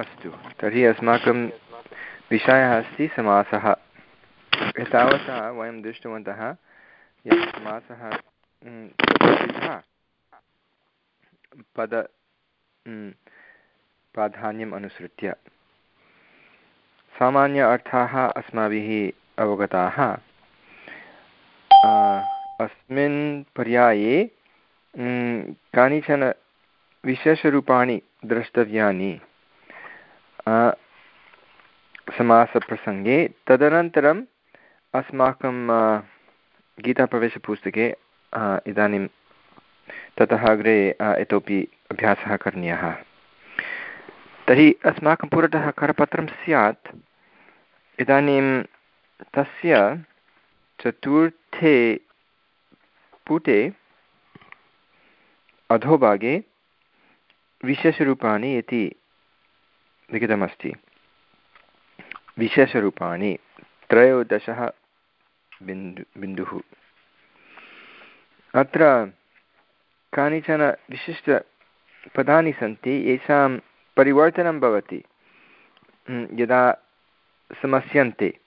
अस्तु। तर्हि अस्माकं विषयः अस्ति समासः। एतावता वयं दृष्टवन्तः यत् समासः पद प्राधान्यम् अनुसृत्य। सामान्य अर्थाः अस्माभिः अवगताः। अस्मिन् पर्याये कानिचन विशेषरूपाणि द्रष्टव्यानि? समासप्रसङ्गे तदनन्तरम् अस्माकं गीताप्रवेशपुस्तके इदानीं ततः अग्रे इतोपि अभ्यासः करणीयः। तर्हि अस्माकं पुरतः करपत्रं स्यात्। इदानीं तस्य चतुर्थे पुटे अधोभागे विशेषरूपाणि इति लिखितमस्ति। विशेषरूपाणि त्रयोदशः बिन्दु, बिन्दुः। अत्र कानिचन विशिष्टपदानि सन्ति, येषां परिवर्तनं भवति यदा समस्यन्ते।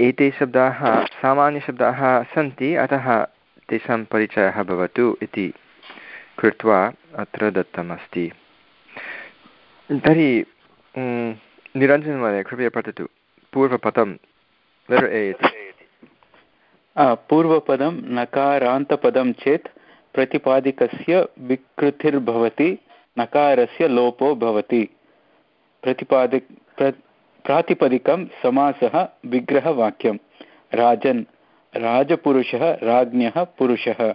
एते शब्दाः सामान्यशब्दाः सन्ति, अतः तेषां परिचयः भवतु इति कृत्वा अत्र दत्तमस्ति। तर्हि निरञ्जनमहोदय, कृपया पठतु। पूर्वपदं पूर्वपदं नकारान्तपदं चेत् प्रतिपादिकस्य विकृतिर्भवति, नकारस्य लोपो भवति। प्रतिपादिक प्र, प्रातिपदिकं समासः विग्रहवाक्यं। राजन्, राजपुरुषः, राज्ञः, पुरुषः।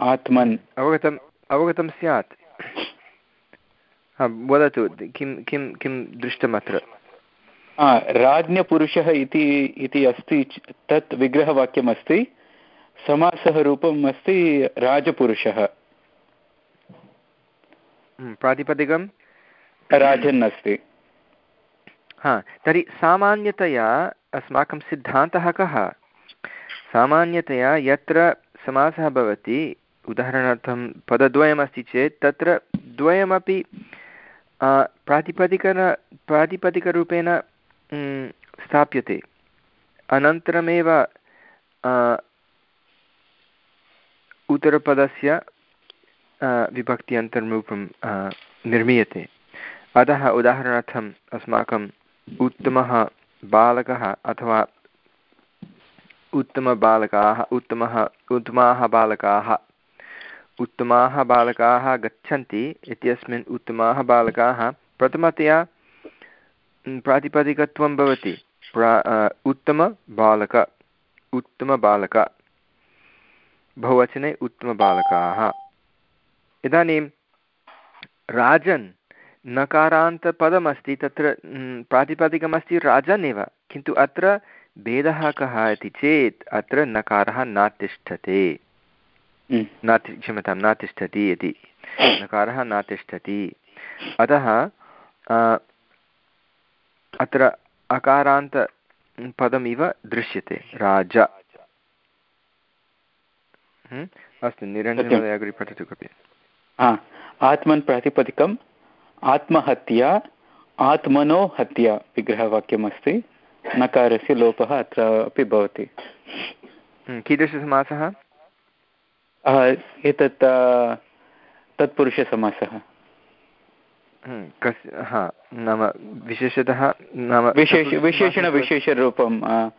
आत्मन्। अवगतम् अवगतं स्यात्। वदतु किं किं किं दृष्टम् अत्र राज्ञपुरुषः इति इति अस्ति तत् विग्रहवाक्यमस्ति समासः रूपम् अस्ति राजपुरुषः। हम्म, प्रातिपदिकं राजन् अस्ति। हा तर्हि सामान्यतया अस्माकं सिद्धान्तः कः? सामान्यतया यत्र समासः भवति उदाहरणार्थं पदद्वयमस्ति चेत् तत्र द्वयमपि प्रातिपदिकन, प्रातिपदिकरूपेण स्थाप्यते। अनन्तरमेव उत्तरपदस्य विभक्त्यन्तर्रूपं निर्मीयते। अतः उदाहरणार्थम् अस्माकम् उत्तमः बालकः अथवा उत्तमबालकाः, उत्तमः, उत्तमाः बालकाः उत्तमाः बालकाः गच्छन्ति इत्यस्मिन् उत्तमाः बालकाः प्रथमतया प्रातिपदिकत्वं भवति। प्रा उत्तमबालक उत्तमबालक बहुवचने उत्तमबालकाः इदानीं राजन् नकारान्तपदमस्ति, तत्र प्रातिपदिकमस्ति राजन् एव किन्तु अत्र भेदः कः इति चेत् अत्र नकारः न तिष्ठते। न क्षम्यतां न तिष्ठति इति। नकारः न तिष्ठति अतः अत्र अकारान्तपदमिव दृश्यते। राज। हम्म? अस्तु निरञ्जनमहोदय अग्रे पठतु कृपया आत्मन् प्रातिपदिकम् आत्महत्या आत्मनो हत्या विग्रहवाक्यमस्ति। नकारस्य लोपः अत्र अपि भवति। हम्म, कीदृशसमासः? एतत् तत्पुरुषसमासः। हम्म, कस्य हा नाम विशेषतः नाम विशेष विशेषणविशेषरूपं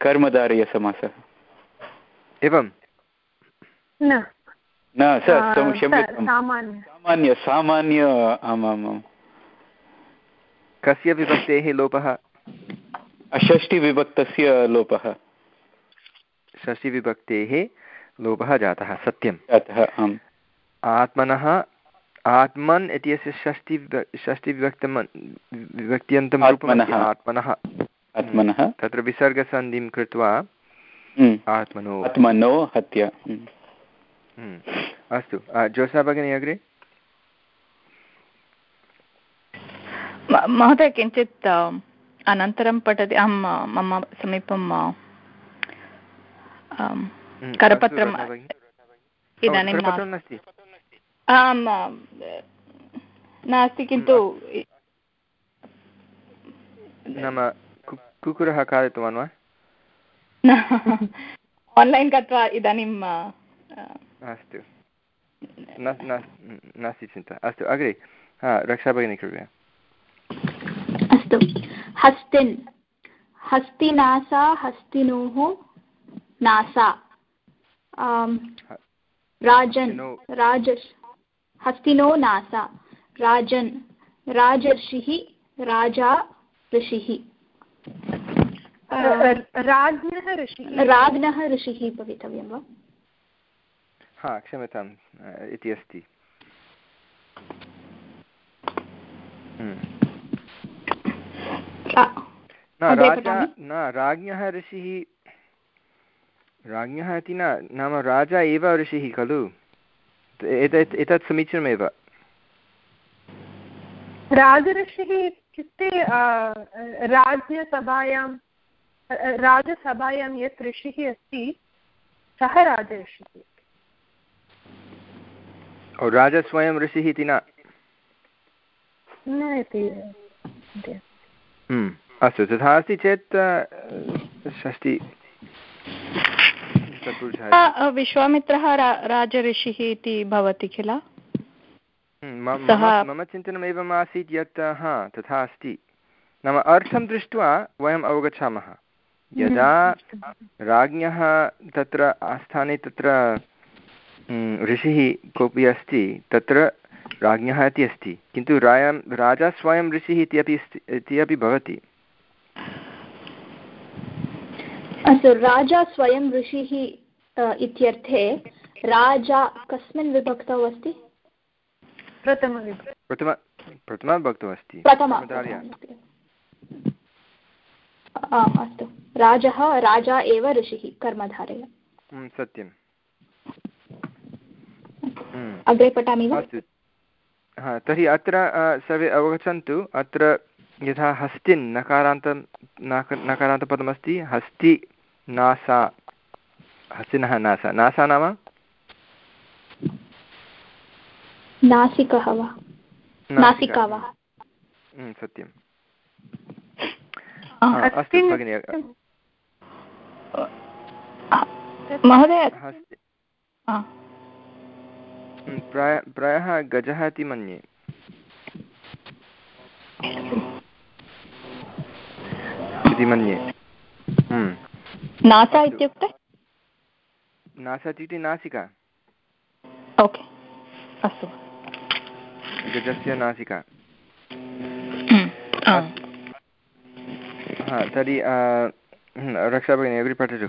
कर्मधारयसमासः। एवं न। सामान्य। सामान्य आमामां कस्य विभक्तेः लोपः? षष्टिविभक्तस्य लोपः। षष्टिविभक्तेः लोपः जातः सत्यं जातः आम्। आत्मनः आत्मन् इत्यस्य षष्टि षष्टिविभक्तं विभक्त्यन्तं आत्मनः। आत्मनः। तत्र विसर्गसन्धिं कृत्वा हम्म। आत्मनो। आत्मनो हत्या। हम्म। हम्म। अस्तु। जोसा भगिनी अग्रे? महोदय किञ्चित् अनन्तरं पठति। अहं मम समीपं करपत्रम् इदानीं आम् नास्ति किन्तु नाम कुकुरः खादितवान् वा आन्लैन् गत्वा इदानीं अस्तु नास्ति चिन्ता अस्तु अग्रे रक्षा भगिनी कृपया अस्तु हस्तिन् हस्तिनासा हस्तिनोः नासा राजन् राज हस्तिनो नासा राजन् राजर्षिः राजा ऋषिः। राज्ञः ऋषिः। राज्ञः ऋषिः भवितव्यं वा? हा क्षम्यताम् इति अस्ति। हम्म। न राजा न राज्ञः ऋषिः राज्ञः इति न नाम राजा एव ऋषिः खलु? एतत् एतत् समीचीनमेव। राजऋषिः इत्युक्ते राज्यसभायां राजसभायां यत् ऋषिः अस्ति सः राजऋषिः। राजा स्वयं ऋषिः इति न? हम्म, अस्तु तथा अस्ति चेत् षष्टि विश्वामित्रः राजऋषिः इति भवति किल? हम्म, मम चिन्तनम् एवम् आसीत् यत् हा तथा अस्ति। नाम अर्थं दृष्ट्वा वयम् अवगच्छामः। यदा राज्ञः तत्र आस्थाने तत्र हम्म, ऋषिः कोऽपि अस्ति तत्र राज्ञः इति अस्ति। किन्तु रायं राजा स्वयं ऋषिः इति अपि इति अपि भवति। अस्तु राजा स्वयं ऋषिः इत्यर्थे राजा कस्मिन् विभक्तौ अस्ति? प्रथम प्रथम प्रथमविभक्तौ अस्ति। आम् अस्तु। राजः राजा एव ऋषिः कर्मधारय। हम्म, सत्यं हम्म। अग्रे पठामि वा? हा तर्हि अत्र सर्वे अवगच्छन्तु अत्र यथा हस्तिन् नकारान्तं नकारान्तपदमस्ति हस्ति नासा हस्तिनः नासा। नासा नाम? नासिकः वा? नासिका। वा? हम्म, अस्तु भगिनि। महोदय प्राय प्रायः गजः इति मन्ये। इति मन्ये। नासा इत्युक्ते? नासा इत्युक्ते नासिका। ओके अस्तु। गजस्य नासिका। तर्हि रक्षा भगिनी अग्रे पठतु।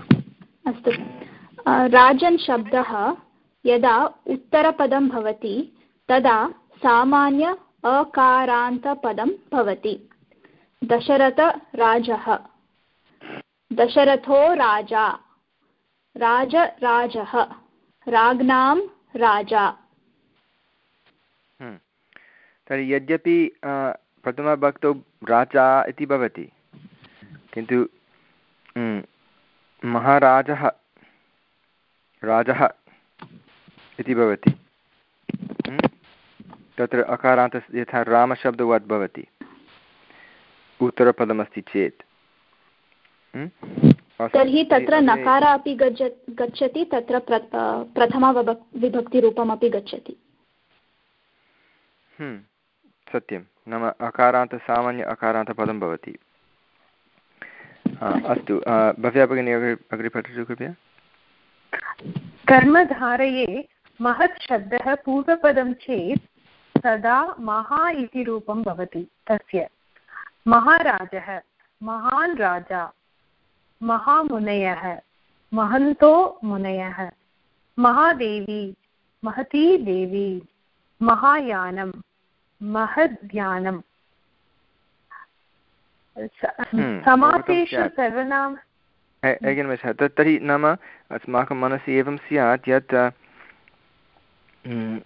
अस्तु। राजन् शब्दः यदा उत्तरपदं भवति तदा सामान्य अकारान्तपदं भवति। दशरथराजः। दशरथो राजा। राजराजः राज्ञां राजा। हम्म। तर्हि यद्यपि प्रथमभक्तौ राजा इति भवति, किन्तु महाराजः, राजः इति भवति तत्र अकारान्त यथा रामशब्दवत् भवति, उत्तरपदमस्ति चेत्। तर्हि तत्र नकार अपि गच्छ गच्छति तत्र प्रथमा विभक्तिरूपमपि गच्छति। सत्यं। नाम अकारान्तसामान्य अकारान्तपदं भवति। अस्तु भव्या भगिनी अग्रे अग्रे पठतु कृपया। कर्मधारये महत् शब्दः पूर्वपदं चेत् तदा महा इति रूपं भवति तस्य। महाराजः महान् राजा महामुनयः महन्तो मुनयः। महादेवी महती देवी। महायानं महद्यानं। हम्म, समासेषु सर्वनाम। एकनिमेषः तत् तर्हि नाम अस्माकं मनसि एवं स्यात् यत् हम्म,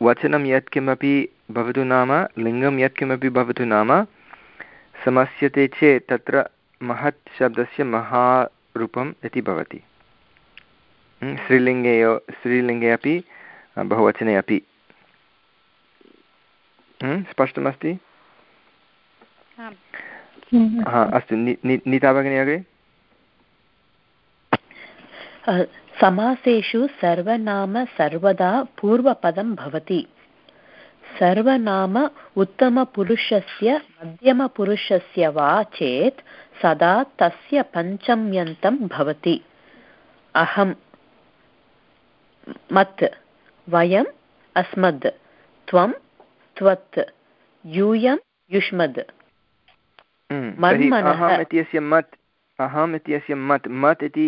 वचनं यत्किमपि भवतु नाम लिङ्गं यत्किमपि भवतु नाम समस्यते चेत् तत्र महत् शब्दस्य महारूपम् इति भवति हम्म, स्त्रीलिङ्गे स्त्रीलिङ्गे अपि बहुवचने अपि स्पष्टमस्ति हा अस्तु नीता भगिनी अग्रे समासेषु सर्वनाम सर्वदा पूर्वपदं भवति सर्वनाम उत्तमपुरुषस्य मध्यमपुरुषस्य वा चेत् सदा तस्य पञ्चम्यन्तं भवति। अहं मत् वयम् अस्मद् त्वं त्वत् यूयं युष्मद्। अहम् इत्यस्य मत् अहम् इत्यस्य मत् मत् इति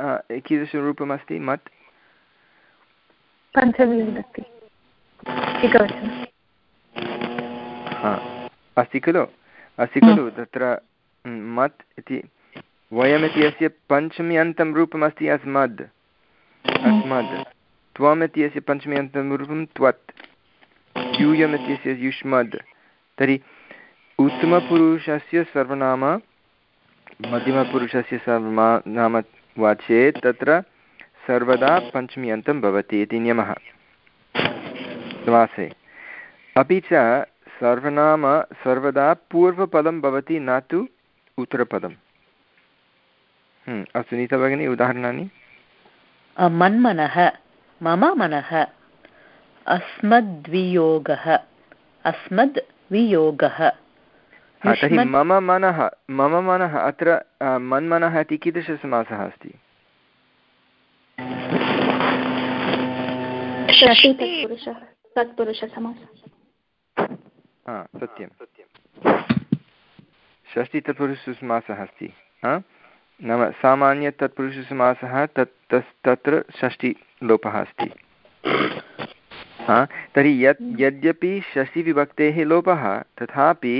कीदृशरूपमस्ति मत्? अस्ति खलु? अस्ति खलु तत्र मत् इति। वयमिति अस्य पञ्चमी अन्तं रूपमस्ति अस्मद् अस्मद् त्वम् इत्यस्य पञ्चमी अन्तं रूपं त्वत्। यूयम् इत्यस्य युष्मद् तर्हि उत्तमपुरुषस्य सर्वनाम, मध्यमपुरुषस्य सर्वमा, नाम वा चेत् तत्र सर्वदा पञ्चमी अन्तं भवति इति नियमः। समासे अपि च सर्वनाम सर्वदा पूर्वपदं भवति न तु उत्तरपदं हम्म, अस्तु नीता भगिनी उदाहरणानि मन्मनः मम मनः अस्मद्वियोगः अस्मद् वियोगः तर्हि मम मनः मम मनः अत्र मन्मनः इति कीदृशसमासः अस्ति सत्यं षष्टितत्पुरुषसमासः अस्ति नाम सामान्यतत्पुरुषसमासः तत् तस् तत्र षष्टिलोपः अस्ति। तर्हि यत् यद्यपि षष्टिविभक्तेः लोपः, तथापि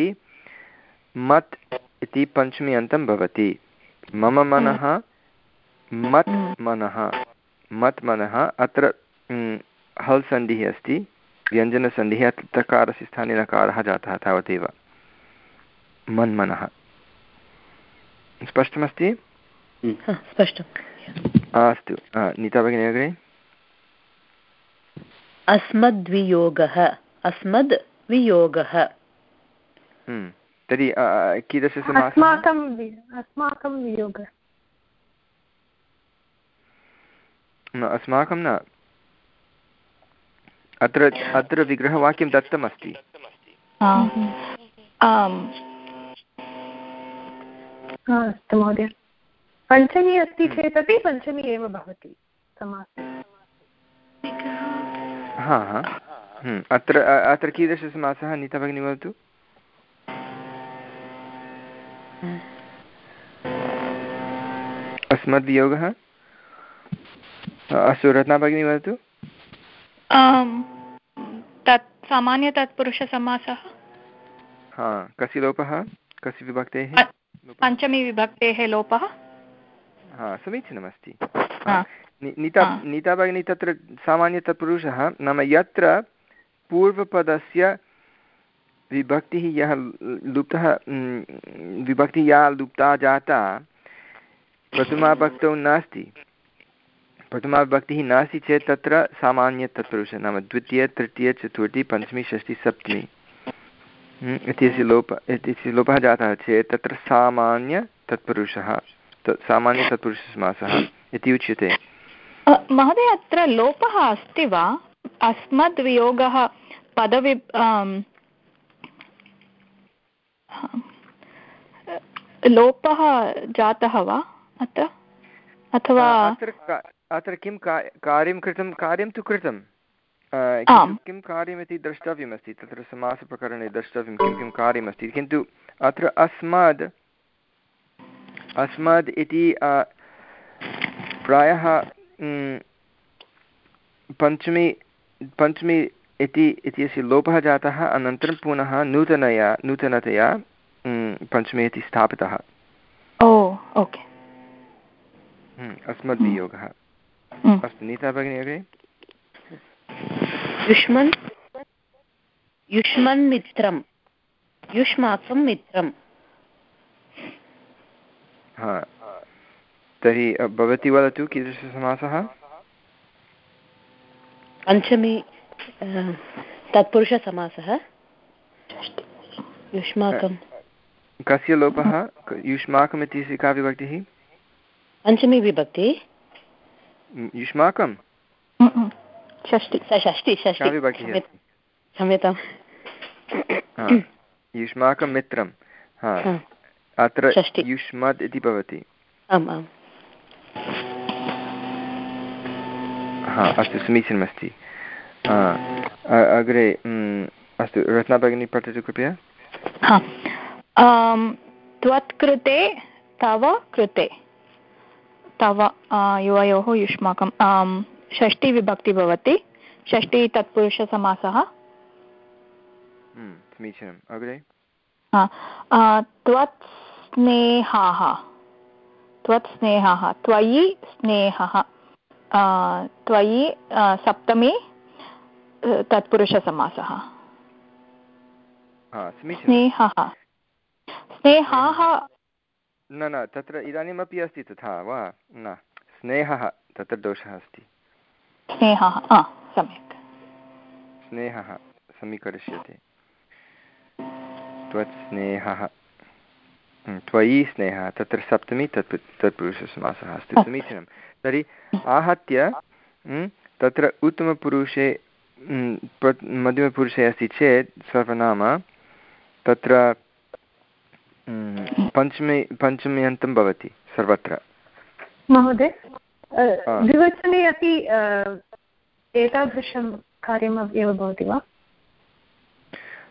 मत् इति पञ्चमी अन्तं भवति। मम मनः, मत् मनः मत् मनः अत्र हल् सन्धिः अस्ति, व्यञ्जनसन्धिः, अत्र तकारस्य स्थाने नकारः जातः तावदेव। मन्मनः। स्पष्टमस्ति? स्पष्टम्। अस्तु। नीता भगिनी अग्रे? अस्मद्वियोगः। अस्मद् वियोगः तर्हि कीदृशः अस्माकं अस्माकं वियोगः। अस्माकं न। अत्र अत्र विग्रहवाक्यं दत्तमस्ति। अस्तु महोदय। पञ्चमी अस्ति हम्म। चेदपि पञ्चमी एव भवति समासे। हा हा। हम्म, अत्र अत्र कीदृशसमासः नीता भगिनी वदतु? अस्मद्वियोगः अस्तु रत्ना भगिनी वदतु? तत् सामान्यतत्पुरुषसमासः। हा कस्य लोपः कस्य विभक्तेः? पञ्चमी विभक्तेः लोपः। हा समीचीनमस्ति। नीता नीता भगिनी तत्र सामान्यतत्पुरुषः नाम यत्र पूर्वपदस्य विभक्तिः यः लुप्तः विभक्तिः या लुप्ता जाता प्रथमाभक्तौ नास्ति। प्रथमाविभक्तिः नास्ति चेत् तत्र सामान्यतत्पुरुषः नाम द्वितीय तृतीय चतुर्थी पञ्चमी षष्ठी सप्तमी। इत्यस्य लोप इत्यस्य लोपः जातः चेत् तत्र सामान्यतत्पुरुषः सामान्यतत्पुरुषसमासः इति उच्यते। महोदय अत्र लोपः अस्ति वा? अस्मद्वियोगः पदवि लोपः जातः वा अत्र? अथवा अत्र किं कार्यं कृतं कार्यं तु कृतं किं कार्यमिति द्रष्टव्यमस्ति? तत्र समासप्रकरणे द्रष्टव्यं किं किं कार्यमस्ति? किन्तु अत्र अस्माद् अस्माद् इति प्रायः पञ्चमी पञ्चमी इति इत्यस्य लोपः जातः अनन्तरं पुनः नूतनया नूतनतया पञ्चमी इति स्थापितः। Oh okay. अस्मद्वियोगः। अस्तु नीता भगिनी अग्रे? युष्मन् युष्मन् मित्रं युष्माकं मित्रं हा। तर्हि भवती वदतु कीदृशसमासः? पञ्चमी तत्पुरुषसमासः। युष्माकं कस्य लोपः? युष्माकम् इति का विभक्तिः पञ्चमी विभक्ति। युष्माकं षष्टि षष्टि हा, युष्माकं मित्रं। हा हा, अत्र। युष्मद् इति भवति। आम् आम्। हा अस्तु समीचीनमस्ति। अग्रे अस्तु रत्ना भगिनी पठतु कृपया। त्वत्कृते तव कृते। तव युवयोः युष्माकं आम्, षष्टिविभक्ति भवति। षष्टि तत्पुरुषसमासः। म्, समीचीनम्। अग्रे? त्वत् स्नेहाः त्वत् स्नेहाः त्वयि स्नेहः। त्वयि सप्तमी तत्पुरुषसमासः। स्नेहः। स्नेहाः न न तत्र इदानीमपि अस्ति तथा वा? न स्नेहः तत्र दोषः अस्ति। स्नेहः सम्यक् स्नेहः समीकरिष्यते त्वत् स्नेहः म्, त्वयि स्नेहः तत्र सप्तमी तत् तत्पुरुषसमासः अस्ति समीचीनं तर्हि आहत्य तत्र उत्तमपुरुषे मध्यमपुरुषे अस्ति चेत् सर्वनाम तत्र पञ्चमे पञ्चम्यन्तं भवति सर्वत्र महोदय। द्विवचने अपि एतादृशं कार्यम् एव भवति वा?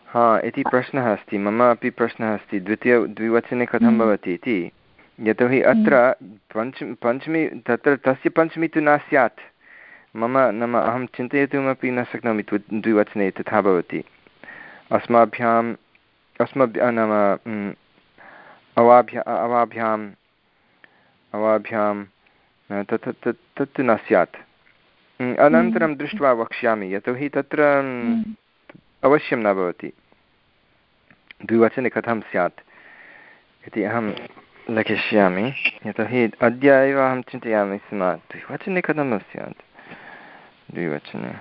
हा इति प्रश्नः अस्ति। मम अपि प्रश्नः अस्ति। द्वितीय द्विवचने कथं हम्म। भवति इति? यतोहि अत्र पञ्च पञ्चमी तत्र तस्य पञ्चमी तु न स्यात्। मम नाम अहं चिन्तयितुमपि न शक्नोमि द्विवचने तथा भवति। अस्माभ्याम् अस्मभ्यः नाम अवाभ्य अवाभ्याम् अवाभ्यां न, तत् तत् तत् न स्यात्। अनन्तरं दृष्ट्वा वक्ष्यामि यतोहि तत्र अवश्यं न भवति। द्विवचने कथं स्यात् इति अहं लिखिष्यामि यतोहि अद्य एव अहं चिन्तयामि स्म द्विवचने कथं न स्यात्? द्विवचने।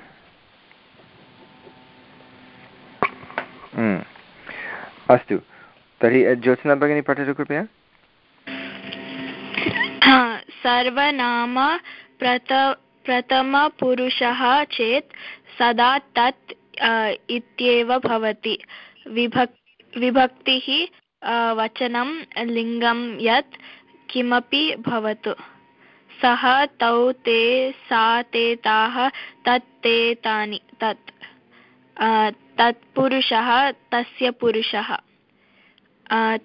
अस्तु। तर्हि ज्योत्स्ना भगिनी पठतु कृपया। सर्वनाम प्रथ प्रथमपुरुषः चेत् सदा तत् इत्येव भवति। विभक् विभक्तिः वचनं लिङ्गं यत् किमपि भवतु। सः तौ ते सा ते ताः तत् ते तानि तत्। तत्पुरुषः तस्य पुरुषः।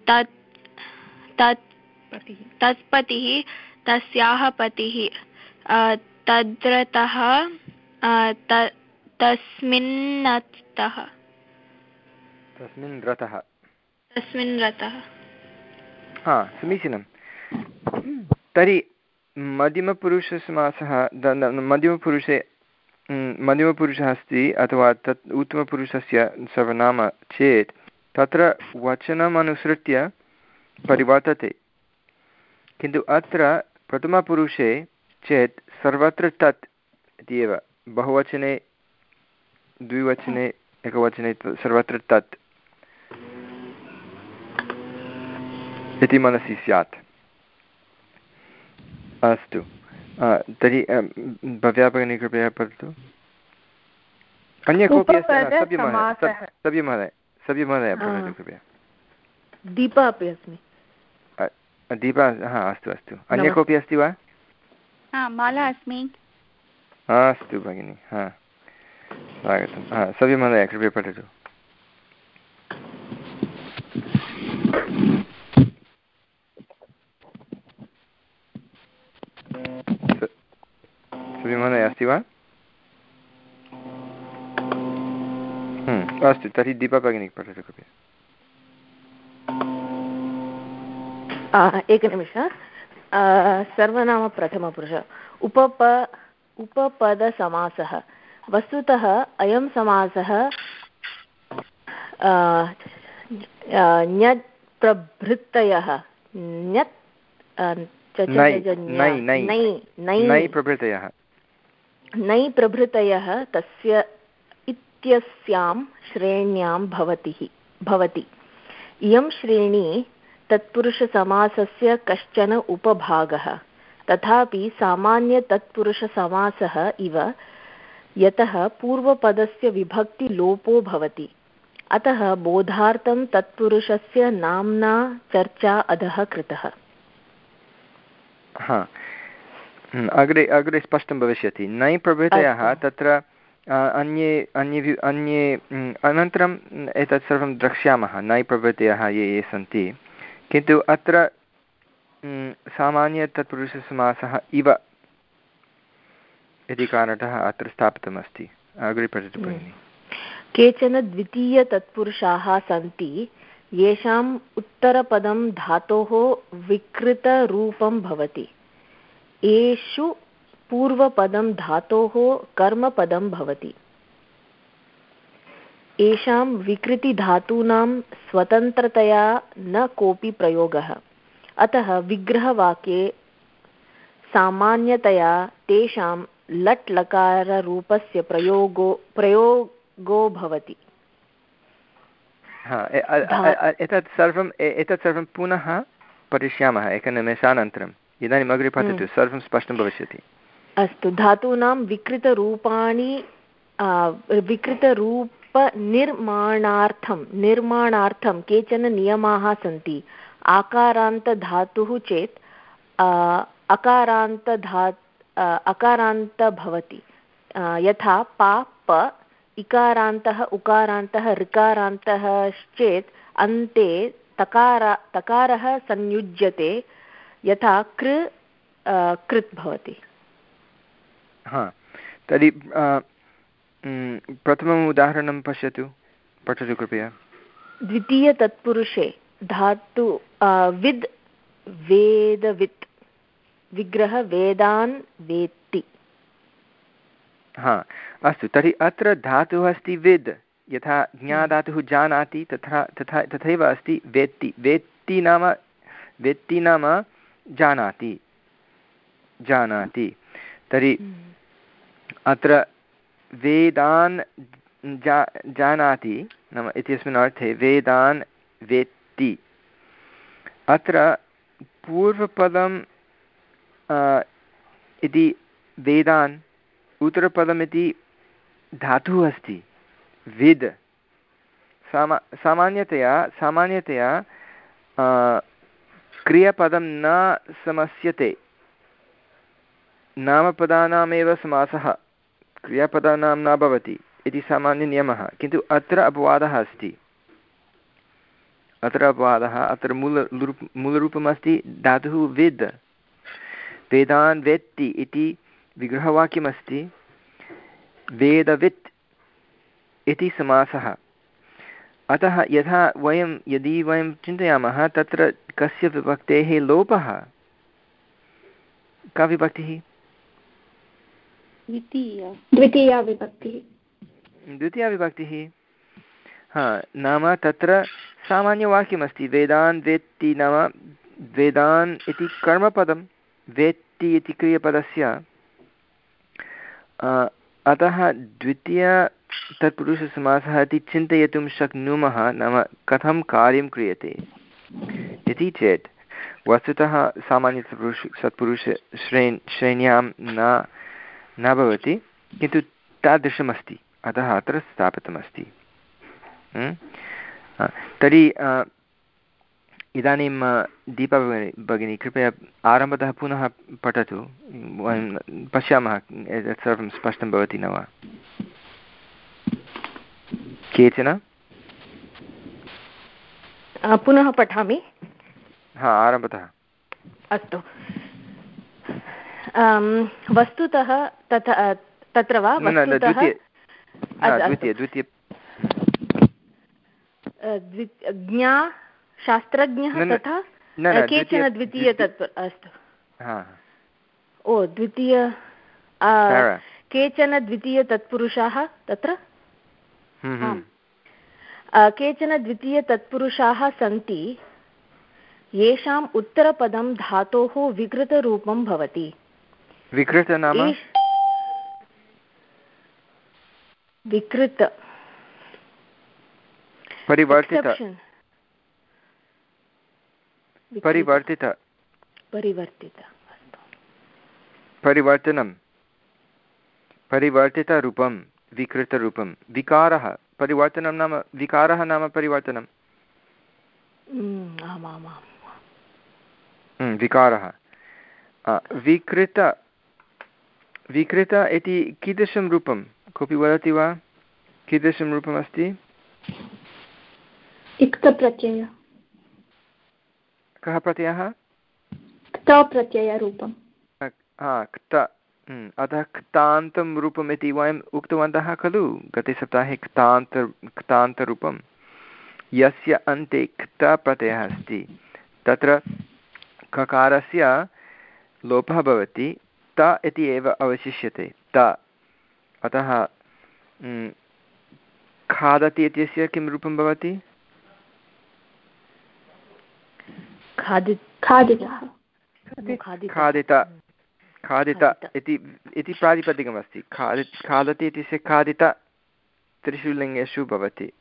तत् तत् तत्पतिः तस्याः पतिः तद्रतः तस्मिन्नतः तस्मिन् रतः तस्मिन् रतः हा समीचीनं। तर्हि मध्यमपुरुषसमासः मध्यमपुरुषे मध्यमपुरुषः अस्ति अथवा तत् उत्तमपुरुषस्य सर्वनाम चेत् तत्र वचनम् अनुसृत्य परिवर्तते। किन्तु अत्र प्रथमपुरुषे चेत् सर्वत्र तत् इति एव बहुवचने द्विवचने एकवचने सर्वत्र तत् इति मनसि स्यात्। अस्तु। तर्हि भव्या भगिनी कृपया पठतु अन्य कोऽपि अस्ति न, सभ्य महोदय उपपदसमासः। सभ्य- सभ्य महोदय सभ्य महोदय पठतु कृपया। दीपा अपि अस्मि। दीपा हा अस्तु अस्तु। अन्य। कोऽपि अस्ति वा? हा माला अस्मि। अस्तु भगिनि हा। स्वागतं हा सभ्य महोदय कृपया पठतु। स- महोदय अस्ति वा? हम्म, अस्तु तर्हि दीपा भगिनी पठतु कृपया। एकनिमिष सर्वनाम प्रथमपुरुष उपप उपपदसमासः. वस्तुतः अयं समासः ञत् प्रभृतयः. ञत् नै प्रभृतयः तस्य इत्यस्यां श्रेण्यां भवति भवति. इयं श्रेणी तत्पुरुषसमासस्य कश्चन उपभागः। तथापि सामान्यतत्पुरुषसमासः इव यतः पूर्वपदस्य विभक्तिलोपो भवति। अतः बोधार्थं तत्पुरुषस्य नाम्ना चर्चा अधः कृतः। हा। अग्रे अग्रे स्पष्टं भविष्यति। नै प्रभृतयः तत्र अन्ये अन्ये अन्ये अनन्तरम् एतत् सर्वं द्रक्ष्यामः। नै प्रभृतयः ये ये सन्ति। किन्तु अत्र सामान्यतत्पुरुषसमासः इव इति कारणतः अत्र स्थापितमस्ति। अग्रे पठतु भगिनि। केचन द्वितीयतत्पुरुषाः सन्ति येषाम् उत्तरपदं धातोः विकृतरूपं भवति। एषु पूर्वपदं धातोः कर्मपदं भवति। येषां विकृतिधातूनां स्वतन्त्रतया न कोऽपि प्रयोगः। अतः विग्रहवाक्ये सामान्यतया तेषां लट् लकाररूपस्य प्रयोगो प्रयोगो भवति। एतत् सर्वम् एतत् सर्वं पुनः पठिष्यामः एकनिमेषानन्तरम् इदानीम् अग्रे पठतु हम्म। सर्वं स्पष्टं भविष्यति। अस्तु धातूनां विकृतरूपाणि विकृतरूपनिर्माणार्थं निर्माणार्थं केचन नियमाः सन्ति। आकारान्तधातुः चेत् अकारान्तधा अकारान्त भवति यथा पा, प, इकारान्तः, उकारान्तः, ऋकारान्तः अन्ते तकार, तकारः संयुज्यते, यथा कृ कृत् भवति। तर्हि प्रथमम् उदाहरणं पश्यतु। पठतु कृपया। द्वितीयतत्पुरुषे धातु विद् वेदवित् विग्रह वेदान् वेत्ति। हा अस्तु तर्हि अत्र धातुः अस्ति विद् यथा ज्ञाधातुः जानाति तथा तथा तथैव अस्ति वेत्ति। वेत्ति नाम वेत्ति नाम जानाति। जानाति। तर्हि। अत्र वेदान् जा, जानाति, नाम इत्यस्मिन् अर्थे वेदान् वेत्ति। अत्र पूर्वपदं इति वेदान्, उत्तरपदमिति धातुः अस्ति, विद्। सामा, सामान्यतया सामान्यतया क्रियापदं न समस्यते। नामपदानामेव समासः। क्रियापदानां न भवति इति सामान्यनियमः। किन्तु अत्र अपवादः अस्ति। अत्र अपवादः, अत्र मूल मूलरूपमस्ति धातुः विद्। वेदान् वेत्ति इति विग्रहवाक्यमस्ति। वेदवित् इति समासः। अतः यथा वयं, यदि वयं चिन्तयामः, तत्र कस्य विभक्तेः लोपः? का विभक्तिः? द्वितीया। विभक्तिः। द्वितीया विभक्तिः। हा नाम तत्र सामान्यवाक्यमस्ति वेदान् वेत्ति नाम वेदान् इति कर्मपदं वेत्ति इति क्रियपदस्य। अतः द्वितीय तत्पुरुषसमासः इति चिन्तयितुं शक्नुमः नाम कथं कार्यं क्रियते इति चेत्। वस्तुतः सामान्यतत्पुरुष सत्पुरुषश्रेण् श्रेण्यां न न भवति किन्तु तादृशमस्ति। अतः अत्र स्थापितमस्ति। तर्हि इदानीं दीपा भगिनी भगिनी कृपया आरम्भतः पुनः पठतु। पश्यामः एतत् सर्वं स्पष्टं भवति न वा? केचन? पुनः पठामि। हा आरम्भतः। अस्तु। वस्तुतः तथा तत्र वा? ज्ञा शास्त्रज्ञः तथा? केचन द्वितीय तत् अस्तु। ओ द्वितीय केचन द्वितीयतत्पुरुषाः तत्र? हम्म, हम्म। केचन द्वितीयतत्पुरुषाः सन्ति येषाम् उत्तरपदं धातोः विकृतरूपं भवति। विकृत नाम? विकृत। परिवर्तित। परिवर्तित। परिवर्तित। परिवर्तनं परिवर्तितरूपं विकृतरूपं विकारः। परिवर्तनं नाम विकारः नाम परिवर्तनं विकारः। विकृत विकृत इति कीदृशं रूपं? कोऽपि वदति वा? कीदृशं रूपमस्ति इक्तप्रत्यय। कः प्रत्ययः? क्तप्रत्ययरूपं हा क्त अतः क्तान्तं रूपम् इति वयम् उक्तवन्तः खलु? गते सप्ताहे क्तान्त क्तान्तरूपं यस्य अन्ते क्तप्रत्ययः अस्ति। तत्र ककारस्य लोपः भवति। त इति एव अवशिष्यते। त। अतः खादति इत्यस्य किं रूपं भवति? खादित। खादित। इति इति प्रातिपदिकमस्ति। खादि खादति इत्यस्य खादित त्रिषु लिङ्गेषु भवति।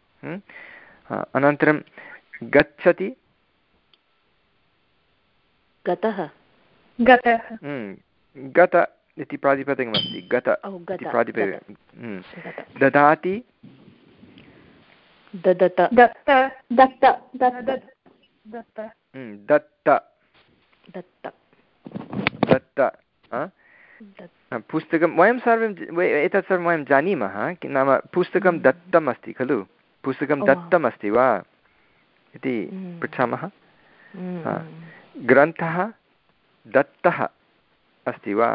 अनन्तरं गच्छति। गतः। गत। इति प्रातिपदिकमस्ति गत इति प्रातिपदिकं ददाति ददत दत्त दत्त दत्त पुस्तकं वयं सर्वं एतत् सर्वं वयं जानीमः नाम पुस्तकं दत्तम् अस्ति खलु पुस्तकं दत्तम् अस्ति वा इति पृच्छामः ग्रन्थः दत्तः अस्ति वा?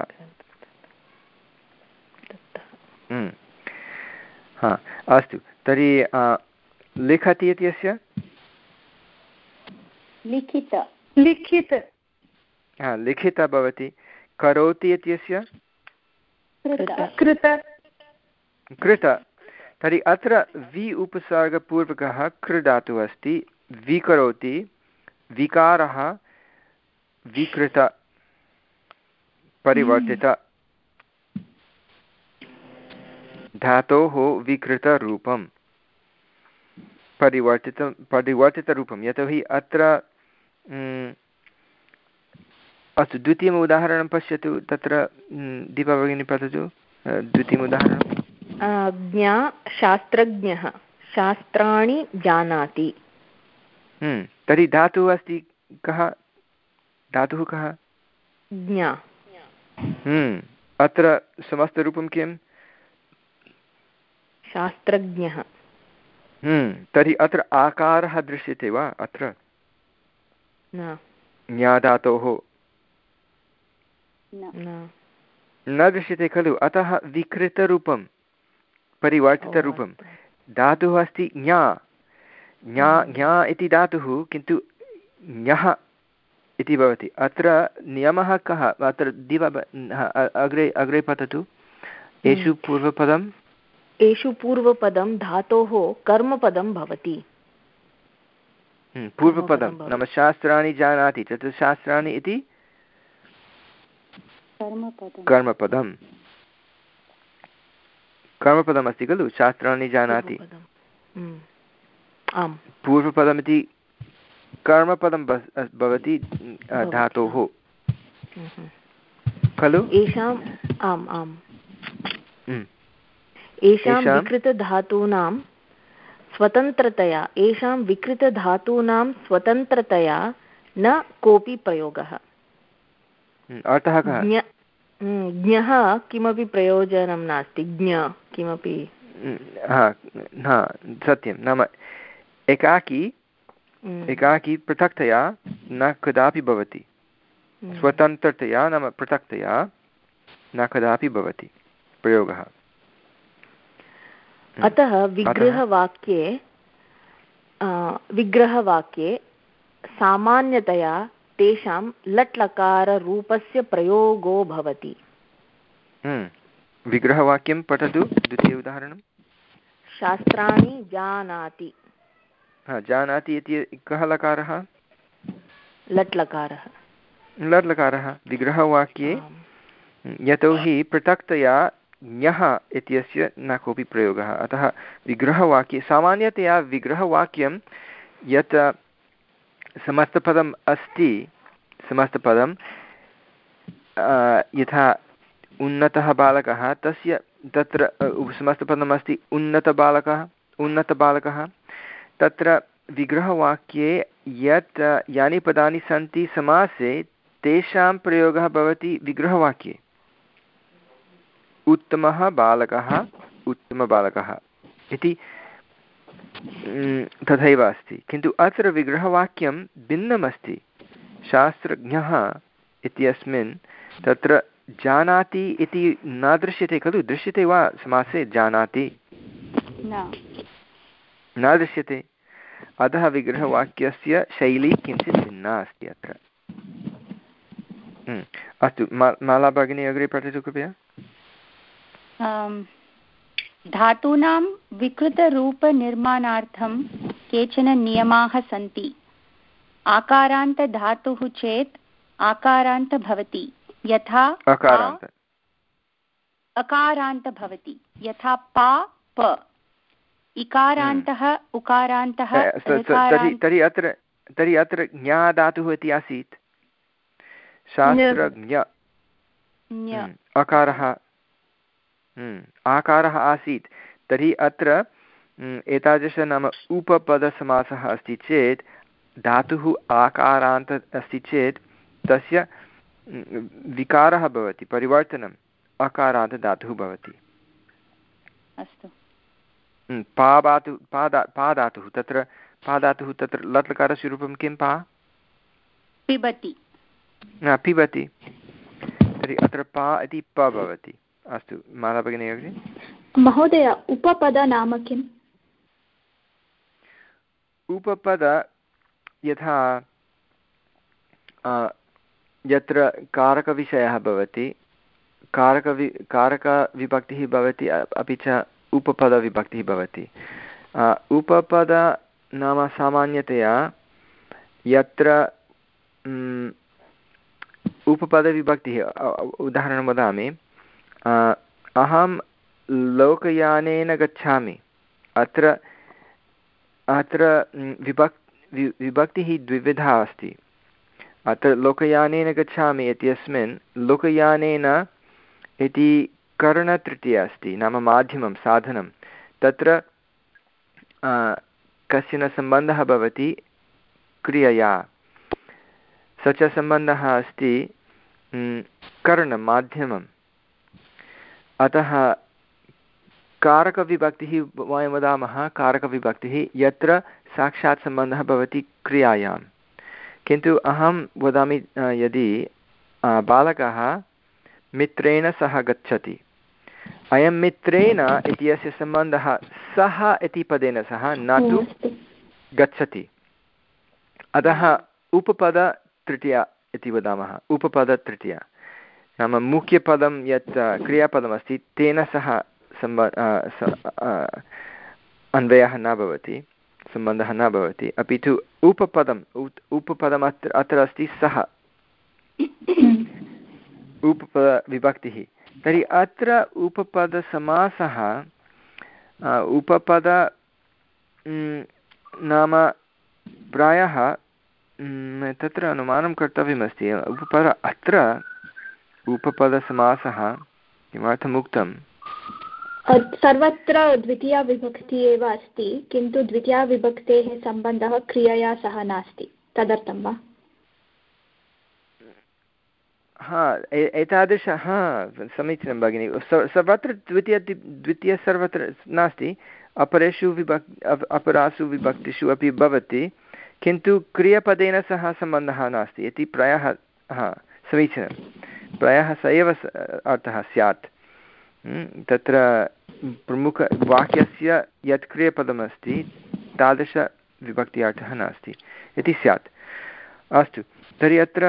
हा अस्तु। तर्हि लिखति इत्यस्य लिखित। लिखित। हा लिखित भवति। करोति इत्यस्य कृत। कृत। तर्हि अत्र वि उपसर्गपूर्वकः कृ धातुः अस्ति। विकरोति। विकारः। विकृत। परिवर्तित। धातोः विकृतरूपं परिवर्तितं परिवर्तितरूपं यतोहि अत्र अस्तु द्वितीयम् उदाहरणं पश्यतु तत्र दीपाभगिनी पठतु द्वितीयम् उदाहरणं ज्ञा शास्त्रज्ञः शास्त्राणि जानाति। तर्हि धातुः अस्ति कः? धातुः कः? ज्ञा। अत्र समस्तरूपं किं शास्त्रज्ञः। तर्हि अत्र आकारः दृश्यते वा? अत्र ज्ञाधातोः न। दृश्यते खलु अतः विकृतरूपं परिवर्तितरूपं। धातुः अस्ति ज्ञा। ज्ञा ज्ञा इति धातुः किन्तु ज्ञः इति भवति। अत्र नियमः कः? अत्र दिव अग्रे अग्रे पततु। एषु पूर्वपदम्? एषु पूर्वपदं धातोः कर्मपदं भवति। पूर्वपदं। नाम शास्त्राणि जानाति। तत् शास्त्राणि इति? कर्मपदं कर्मपदमस्ति खलु? शास्त्राणि जानाति। पूर्वपदमिति कर्मपदं भवति धातोः। खलु? येषाम् आम् आम्। येषां विकृतधातूनां स्वतन्त्रतया येषां विकृतधातूनां स्वतन्त्रतया न कोऽपि प्रयोगः। अर्थः कः? ज्ञः किमपि प्रयोजनं नास्ति ज्ञ किमपि। हा सत्यं नाम एकाकी एकाकी पृथक्तया न कदापि भवति। स्वतन्त्रतया नाम पृथक्तया न कदापि भवति प्रयोगः। अतः विग्रहवाक्ये विग्रहवाक्ये सामान्यतया तेषां लट् लकाररूपस्य प्रयोगो भवति। विग्रहवाक्यं पठतु द्वितीय उदाहरणं। शास्त्राणि जानाति। जानाति इति कः लकारः लट् लकारः लट् लकारः विग्रहवाक्ये यतोहि पृथक्तया ज्ञः इत्यस्य न कोऽपि प्रयोगः। अतः विग्रहवाक्ये सामान्यतया विग्रहवाक्यं यत् समस्तपदम् अस्ति समस्तपदं यथा उन्नतः बालकः तस्य तत्र समस्तपदमस्ति उन्नतबालकः उन्नतबालकः। तत्र विग्रहवाक्ये यत् यानि पदानि सन्ति समासे तेषां प्रयोगः भवति विग्रहवाक्ये। उत्तमः बालकः उत्तमबालकः। इति तथैव अस्ति। किन्तु अत्र विग्रहवाक्यं भिन्नमस्ति। शास्त्रज्ञः इत्यस्मिन् तत्र जानाति इति न दृश्यते खलु? दृश्यते वा समासे जानाति? न दृश्यते। अतः विग्रहवाक्यस्य शैली किञ्चित् भिन्ना अस्ति अत्र। हम्म, अस्तु माला भगिनी अग्रे पठतु कृपया। धातूनां विकृतरूपनिर्माणार्थं केचन नियमाः सन्ति। आकारान्तधातुः चेत् आकारान्त भवति यथा अकारान्त भवति यथा पा प। इकारान्तः उकारान्तः तर्हि अत्र तर्हि अत्र ज्ञाधातुः इति आसीत्। शास्त्रज्ञ। हम्म, अकारः। हम्म, आकारः आसीत्। तर्हि अत्र हम्म, एतादृश नाम उपपदसमासः अस्ति चेत् धातुः आकारान्त अस्ति चेत् तस्य विकारः भवति परिवर्तनम् अकारात् धातुः भवति। अस्तु। पादातु पादा पादातुः तत्र पादातुः तत्र लट् लकारस्य रूपं किं पा पिबति। न पिबति। तर्हि अत्र पा इति प भवति। अस्तु माला भगिनी अग्रे महोदय उपपद नाम किम्? उपपद यथा यत्र कारकविषयः भवति कारकवि कारकविभक्तिः भवति अपि च उपपदविभक्तिः भवति। उपपद नाम सामान्यतया यत्र उपपदविभक्तिः उदाहरणं वदामि। अहं लोकयानेन गच्छामि। अत्र अत्र विभक् विभक्तिः द्विविधा अस्ति। अत्र लोकयानेन गच्छामि इत्यस्मिन्, लोकयानेन इति कर्णतृतीया अस्ति नाम माध्यमं, साधनं। तत्र कश्चन सम्बन्धः भवति क्रियया। स च सम्बन्धः अस्ति कर्णं, माध्यमम्। अतः, कारकविभक्तिः वयं वदामः, कारकविभक्तिः यत्र साक्षात् सम्बन्धः भवति क्रियायां किन्तु अहं वदामि यदि बालकः मित्रेण सह गच्छति। अयं मित्रेण इत्यस्य सम्बन्धः सः इति पदेन सह न तु गच्छति। अतः उपपदतृतीया इति वदामः। उपपदतृतीया नाम मुख्यपदं यत् क्रियापदमस्ति तेन सह सम्ब अन्वयः न भवति सम्बन्धः न भवति। अपि तु उपपदम् उपपदम् अत्र अत्र अस्ति सः। उपपदविभक्तिः। तर्हि अत्र उपपदसमासः उपपद नाम प्रायः तत्र अनुमानं कर्तव्यमस्ति। उपपद अत्र, उपपदसमासः किमर्थम् उक्तं सर्वत्र द्वितीया विभक्तिः एव अस्ति, किन्तु द्वितीया विभक्तेः सम्बन्धः क्रियया सह नास्ति। तदर्थं वा? हा एतादृश हा समीचीनं भगिनि। सर्वत्र द्वितीय द्वितीय सर्वत्र नास्ति अपरेषु विभक् अपरासु विभक्तिषु अपि भवति किन्तु क्रियपदेन सह सम्बन्धः नास्ति। इति प्रायः हा समीचीनं। प्रायः स एव अर्थः स्यात्। हम्म, तत्र प्रमुखवाक्यस्य यत् क्रियपदमस्ति तादृशविभक्त्यार्थः नास्ति। इति स्यात्। अस्तु तर्हि अत्र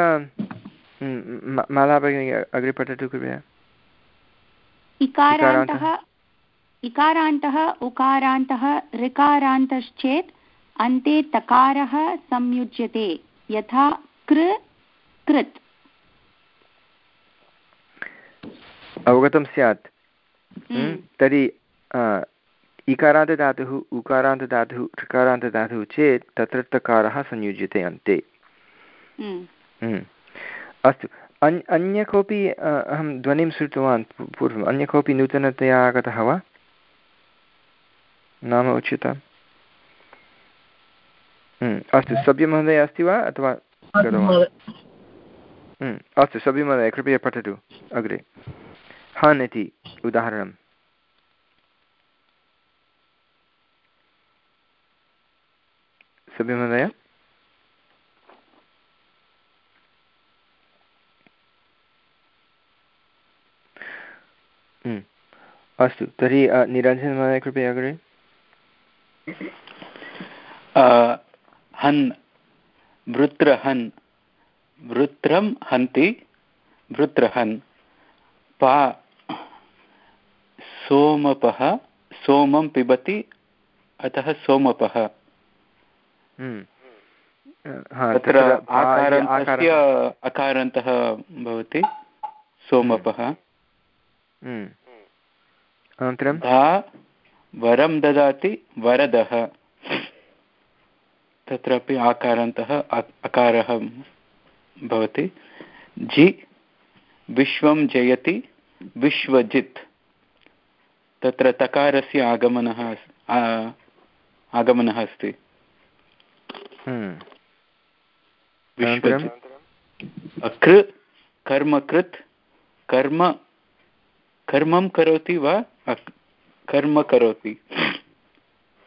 माला भगिनी अग्रे पठतु कृपया इकारान्तः इकारान्तः उकारान्तः ऋकारान्तश्चेत् अन्ते तकारः संयुज्यते यथा कृ कृत् अवगतं स्यात् तर्हि इकारान्तदातुः उकारान्तदातुः ऋकारान्तदातुः चेत् तत्र तकारः संयुज्यते अन्ते। अस्तु। अन् अन्य कोऽपि अहं ध्वनिं श्रुतवान् पूर्वम्। अन्य कोऽपि नूतनतया आगतः वा? नाम उच्यताम् हम्म, अस्तु। सभ्यमहोदय अस्ति वा अथवा हम्म, अस्तु। सभ्यमहोदय कृपया पठतु। अग्रे। हन् इति उदाहरणं सभ्यमहोदय? अस्तु तर्हि निरञ्जनमहोदय कृपया अग्रे हन् वृत्रहन् वृत्रं हन्ति वृत्रहन् पा सोमपः सोमं पिबति अतः सोमपः हम्म। तत्र आकारन्तस्य अकारन्तः भवति सोमपः हम्म। अनन्तरं? धा वरं ददाति वरदः। तत्रापि आकारान्तः अकारः भवति। जि विश्वं जयति विश्वजित्। तत्र तकारस्य आगमनः आगमनः अस्ति। हम्म। कृ कर्मकृत् कर्म कर्मं करोति वा कर्म करोति?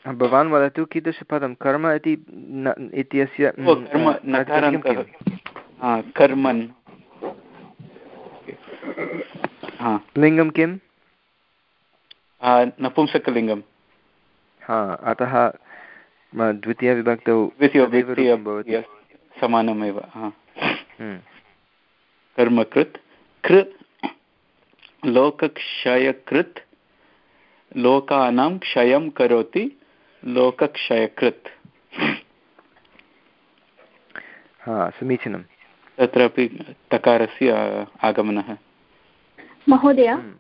भवान् वदतु कीदृशपदं? कर्म इति इत्यस्य कर्मन्। लिङ्गं किं नपुंसकलिङ्गं हा अतः द्वितीयविभक्तौ समानमेव हम्म। कर्मकृत्। कृ लोकक्षयकृत् लोकानां क्षयं करोति लोकक्षयकृत्। हा समीचीनं। तत्रापि तकारस्य आगमनः। महोदय हम्म,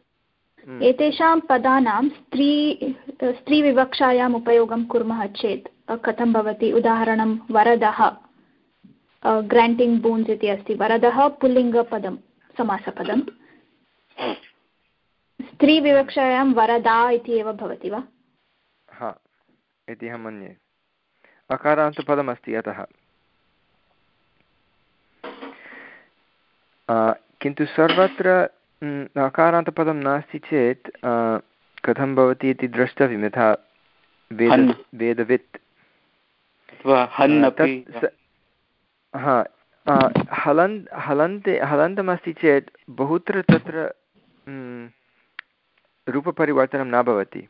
हम्म। एतेषां पदानां स्त्री स्त्रीविवक्षायाम् उपयोगं कुर्मः चेत् कथं भवति? उदाहरणं वरदः ग्राण्टिङ्ग् बून्स् इति अस्ति वरदः पुल्लिङ्गपदं समासपदं। स्त्रीविवक्षायां वरदा इति एव भवति वा? हा इति अहं मन्ये। अकारान्तपदमस्ति अतः। किन्तु सर्वत्र अकारान्तपदं नास्ति चेत् कथं भवति इति द्रष्टव्यं यथा वेद वेदवित्। हा हलन् हलन्ते हलन्तमस्ति चेत् बहुत्र तत्र रूपपरिवर्तनं न भवति।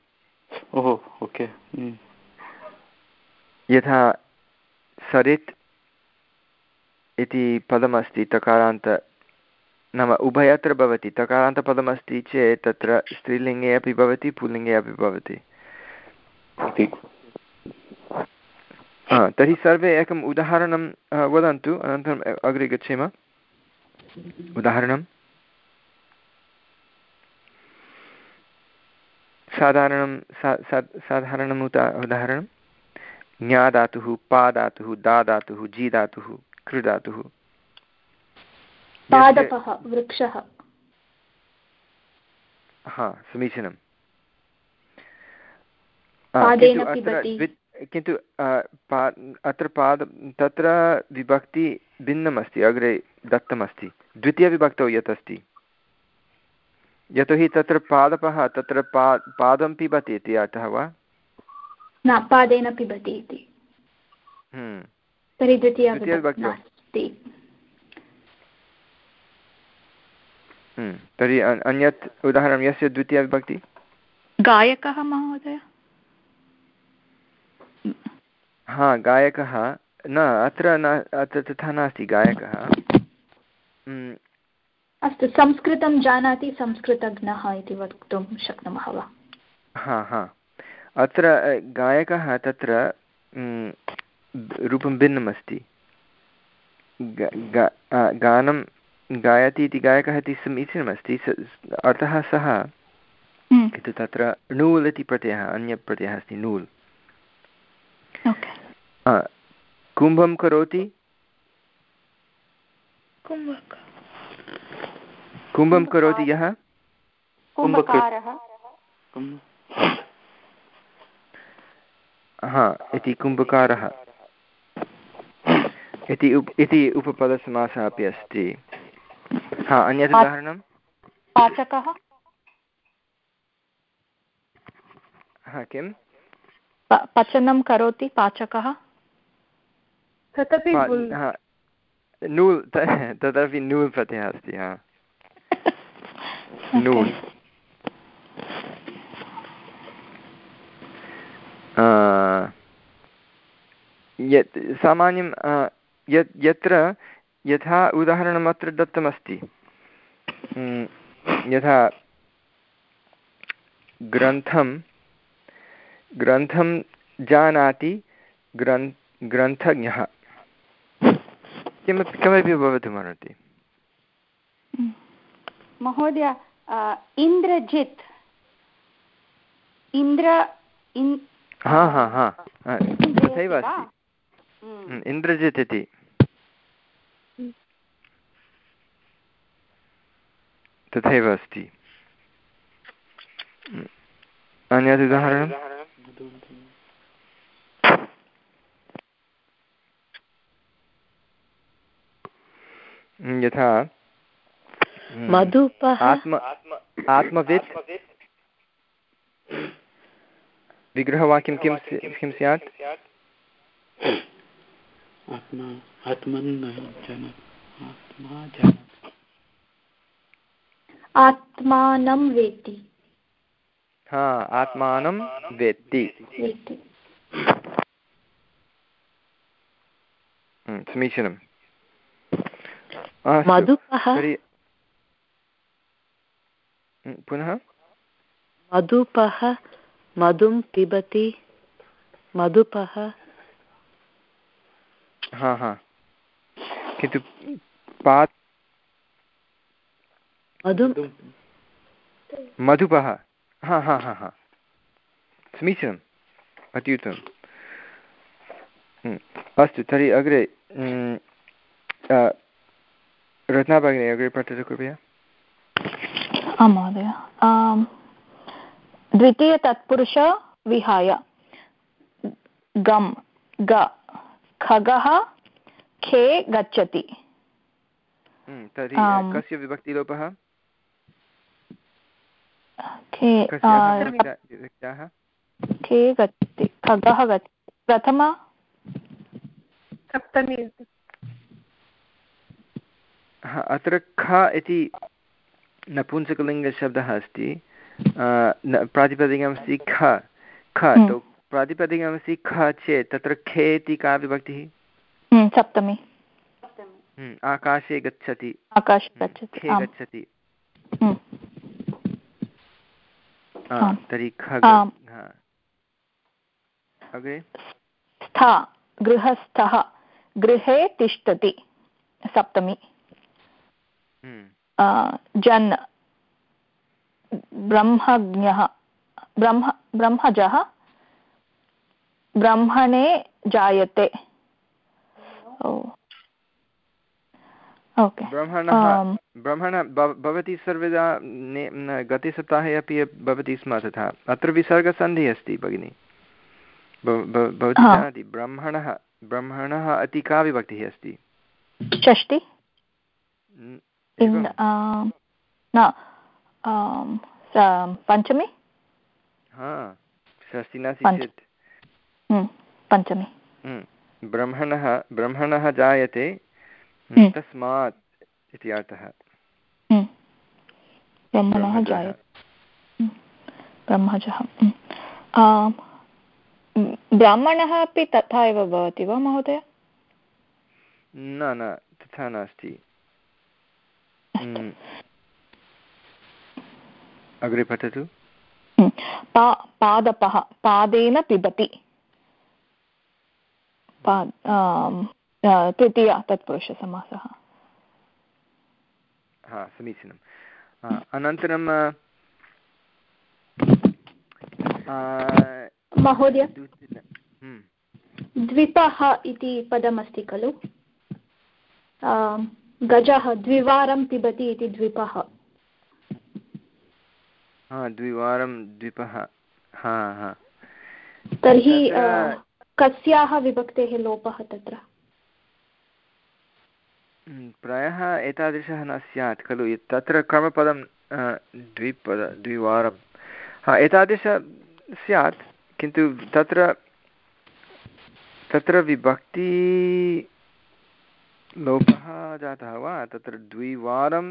ओहो ओके यथा सरित् इति पदमस्ति तकारान्त नाम उभयत्र भवति। तकारान्तपदमस्ति चेत् तत्र स्त्रीलिङ्गे अपि भवति पुल्लिङ्गे अपि भवति। तर्हि सर्वे एकम् उदाहरणं वदन्तु अनन्तरम् अग्रे गच्छेम। उदाहरणं साधारणं साधारणम् उदा उदाहरणं। ज्ञा धातुः पा धातुः दा धातुः जी धातुः कृ धातुः। वृक्षः। हा समीचीनं किन्तु अत्र पाद तत्र विभक्ति भिन्नमस्ति अग्रे दत्तमस्ति। द्वितीयविभक्तौ यत् अस्ति? यतोहि तत्र पादपः तत्र पा पादं पिबति इति अर्थः वा? न पादेन पिबति इति। हम्म। तर्हि द्वितीयविभक्तौ हम्म। तर्हि अन्यत् उदाहरणं यस्य द्वितीयविभक्ति गायकः महोदय। हा गायकः न अत्र न अत्र तथा नास्ति गायकः। हम्म। अस्तु संस्कृतं जानाति संस्कृतज्ञः इति वक्तुं शक्नुमः वा? हा हा। अत्र गायकः तत्र रूपं भिन्नमस्ति। गानं गायति इति गायकः इति समीचीनमस्ति अतः सः किन्तु तत्र नूल् इति प्रत्ययः अन्यप्रत्ययः अस्ति नूल्। कुम्भं करोति। कुम्भं करोति यः? हा इति कुम्भकारः। इति उप इति उपपदसमासः अपि अस्ति। हा अन्यत् उदाहरणं? पाचकः। हा किं पचनं करोति पाचकः। तदपि नूल् तदपि नूल् प्रत्ययः अस्ति हा। नूल् यत् सामान्यं यत् यत्र यथा उदाहरणम् अत्र दत्तमस्ति यथा ग्रन्थं ग्रन्थं जानाति ग्रन् ग्रन्थज्ञः। किमपि किमपि भवितुमर्हति? महोदय इन्द्रजित् इन्द्र हा हा हा। तथैव अस्ति हम्म, इन्द्रजित् इति। तथैव अस्ति। अन्यत् उदाहरणं? यथा आत्म आत्मवित्। विग्रहवाक्यं किं किं स्यात्? आत्मानं वेत्ति। हा आत्मानं वेत्ति। हम्म, समीचीनं मधुपः पुनः? मधुपः मधुं पिबति मधुपः। हा हा। किन्तु पात् मधु मधुपः। हा हा हा हा। समीचीनम् अत्युत्तमम्। अस्तु तर्हि अग्रे रत्ना भगिनी अग्रे पठतु कृपया। आं महोदय द्वितीयतत्पुरुष विहाय। गम् ग खगः खे गच्छति। हम्म, तर्हि कस्य विभक्तिलोपः? खे गच्छति। खगः गच्छति प्रथम? सप्तमी। अत्र ख इति नपुंसकलिङ्गशब्दः अस्ति प्रातिपदिकमस्ति ख ख हम्म। तु प्रातिपदिकमस्ति ख चेत् तत्र खे इति का विभक्तिः? हम्म, सप्तमी। हम्म, आकाशे गच्छति। आकाशे गच्छति खे गच्छति। तर्हि ख अग्रे? स्था गृहस्थः गृहे तिष्ठति सप्तमी। जन् ब्रह्मज्ञः ब्रह्म ब्रह्मजः ब्रह्मणे जायते ब्रह्मणः भवति सर्वदा गते सप्ताहे अपि भवति स्म तथा अत्र विसर्गसन्धिः अस्ति भगिनि भवती जानाति ब्रह्मणः ब्रह्मणः अति का विभक्तिः अस्ति षष्टि न पञ्चमी हम्म, पञ्चमी हम्म, ब्रह्मणः ब्रह्मणः जायते तस्मात् इति अर्थः ब्रह्मणः जायते ब्रह्मजः ब्राह्मणः अपि तथा एव भवति वा महोदय न न तथा नास्ति अग्रे पठतु। पा पादपः पादेन पिबति। पाद् तृतीया तत्पुरुषसमासः। हा समीचीनम्। अनन्तरं महोदय। हम्म। द्विपः इति पदमस्ति खलु। गजः द्विवारं पिबति इति द्विपः। द्विवारं द्विपः। हा हा। तर्हि कस्याः विभक्तेः लोपः तत्र? प्रायः एतादृशः न स्यात् खलु? तत्र कर्मपदं द्विपद द्विवारं। हा एतादृश स्यात् किन्तु तत्र तत्र विभक्ति लोपः जातः वा? तत्र द्विवारं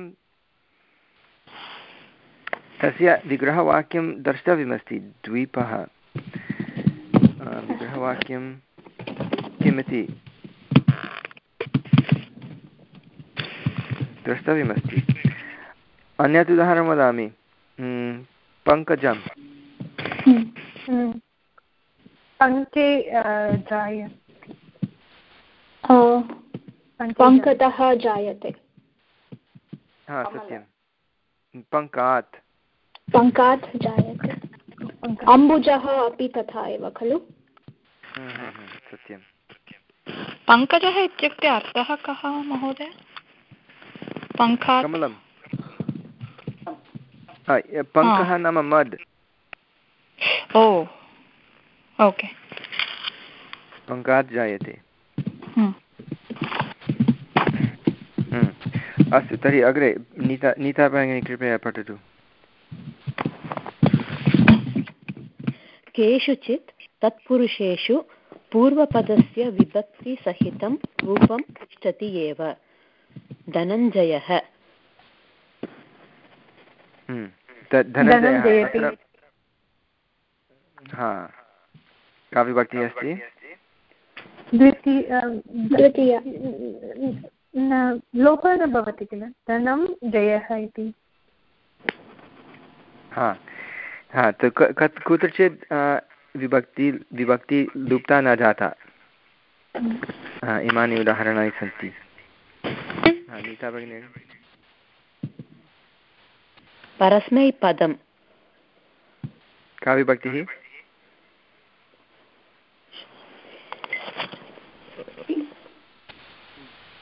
तस्य विग्रहवाक्यं द्रष्टव्यमस्ति। द्वीपः। विग्रहवाक्यं किमिति? द्रष्टव्यमस्ति। अन्यत् उदाहरणं वदामि। पङ्कजं पङ्के पङ्कतः जायते। हा सत्यं पङ्कात्। पङ्कात् जायते। अम्बुजः अपि तथा एव खलु? सत्यं पङ्कजः इत्युक्ते अर्थः कः महोदय? कमलं पङ्कः नाम मद्। ओ ओके। पङ्कात् जायते। अस्तु तर्हि अग्रे नीता नीता भगिनी कृपया पठतु। केषुचित् तत्पुरुषेषु पूर्वपदस्य विभक्तिसहितं रूपं तिष्ठति एव। धनञ्जयः। धनञ्जयः। का विभक्तिः अस्ति द्वितीय। लोपः न भवति किल? धनं जयः इति। हा हा कुत्रचित् विभक्ति विभक्ति लुप्ता न जाता। इमानि उदाहरणानि सन्ति। परस्मैपदं का विभक्तिः?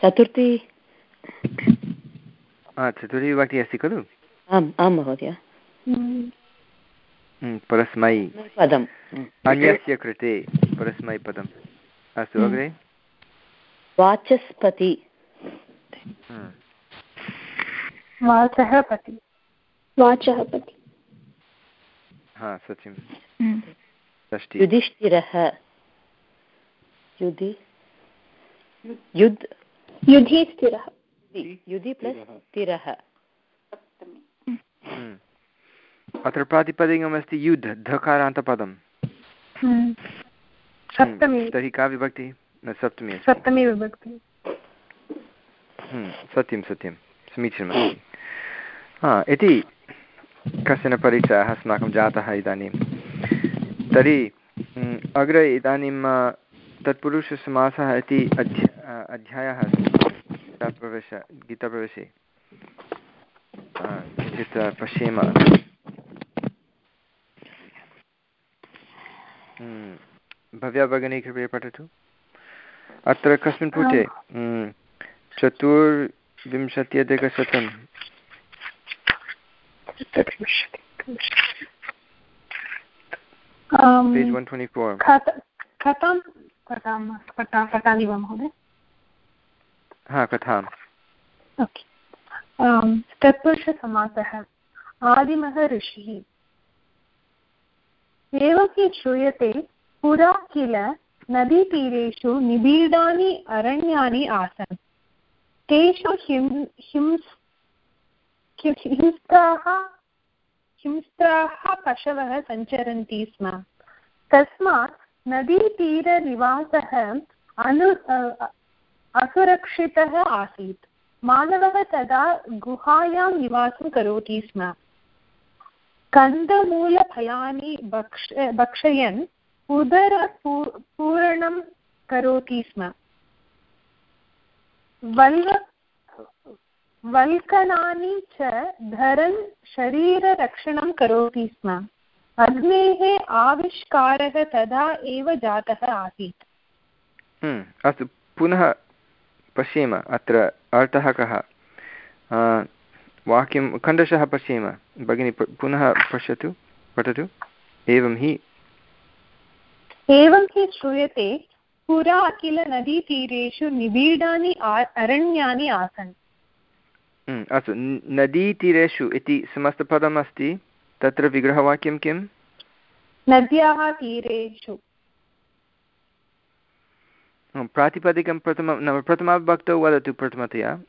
चतुर्थी। चतुर्थी विभक्तिः अस्ति खलु? आम् आं महोदय। परस्मै। पदम् अन्यस्य कृते परस्मैपदम्। अस्तु अग्रे। वाचस्पति। वाचः पति वाचः पति हा सत्यं। युधिष्ठिरः। युधि युद् युधि स्थिरः। युधि प्लस् स्थिरः। अत्र प्रातिपदिकमस्ति युद्ध धकारान्तपदं सप्तमी। तर्हि का विभक्तिः? न सप्तमी सप्तमी विभक्ति। सत्यं सत्यं। समीचीनमस्ति हा इति कश्चन परिचयः अस्माकं जातः इदानीं। तर्हि अग्रे इदानीं तत्पुरुषसमासः इति अध्या अध्यायः अस्ति गीताप्रवेश। गीताप्रवेशे किञ्चित् पश्येम। भव्या भगिनी कृपया पठतु। अत्र कस्मिन् पुटे चतुर्विंशत्यधिकशतं कथां पठामि वा महोदय? हा कथाम् ओके तत्पुरुषसमासः आदिमः ऋषिः। एवं हि श्रूयते पुरा किल नदीतीरेषु निबीडानि अरण्यानि आसन्। तेषु हिं हिंस् हिंस्राः हिंस्राः पशवः सञ्चरन्ति स्म। तस्मात् नदीतीरनिवासः अनु असुरक्षितः आसीत्। मानवः तदा गुहायां निवासं करोति स्म। कन्दमूलफलानि भक्ष भक्षयन् उदरपूरणं करोति स्म। वल्व वल्कनानि च धरन् शरीररक्षणं करोति स्म। अग्नेः आविष्कारः तदा एव जातः आसीत् हम्म, अस्तु पुनः पश्येम अत्र अर्थः कः वाक्यं खण्डशः पश्येम भगिनी पुनः पश्यतु पठतु एवं हि एवं हि श्रूयते पुरा किल नदीतीरेषु निबीडानि अरण्यानि आसन् हम्म, अस्तु नदीतीरेषु इति समस्तपदम् अस्ति तत्र विग्रहवाक्यं किं नद्याः तीरेषु। प्रातिपदिकं प्रथमं नाम प्रथमाविभक्तौ वदतु प्रथमतया।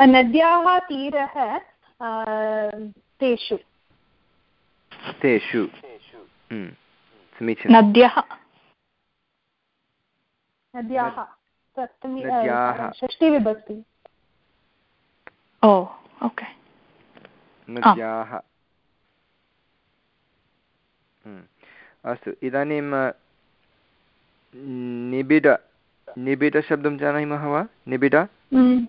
नद्याः तीरः तेषु। तेषु। हम्म, समीचीनं नद्यः। नद्याः। षष्टिविभक्ति ओ ओके। नद्याः हम्म, अस्तु इदानीं निबिड निबिडशब्दं जानीमः वा? निबिड? हम्म,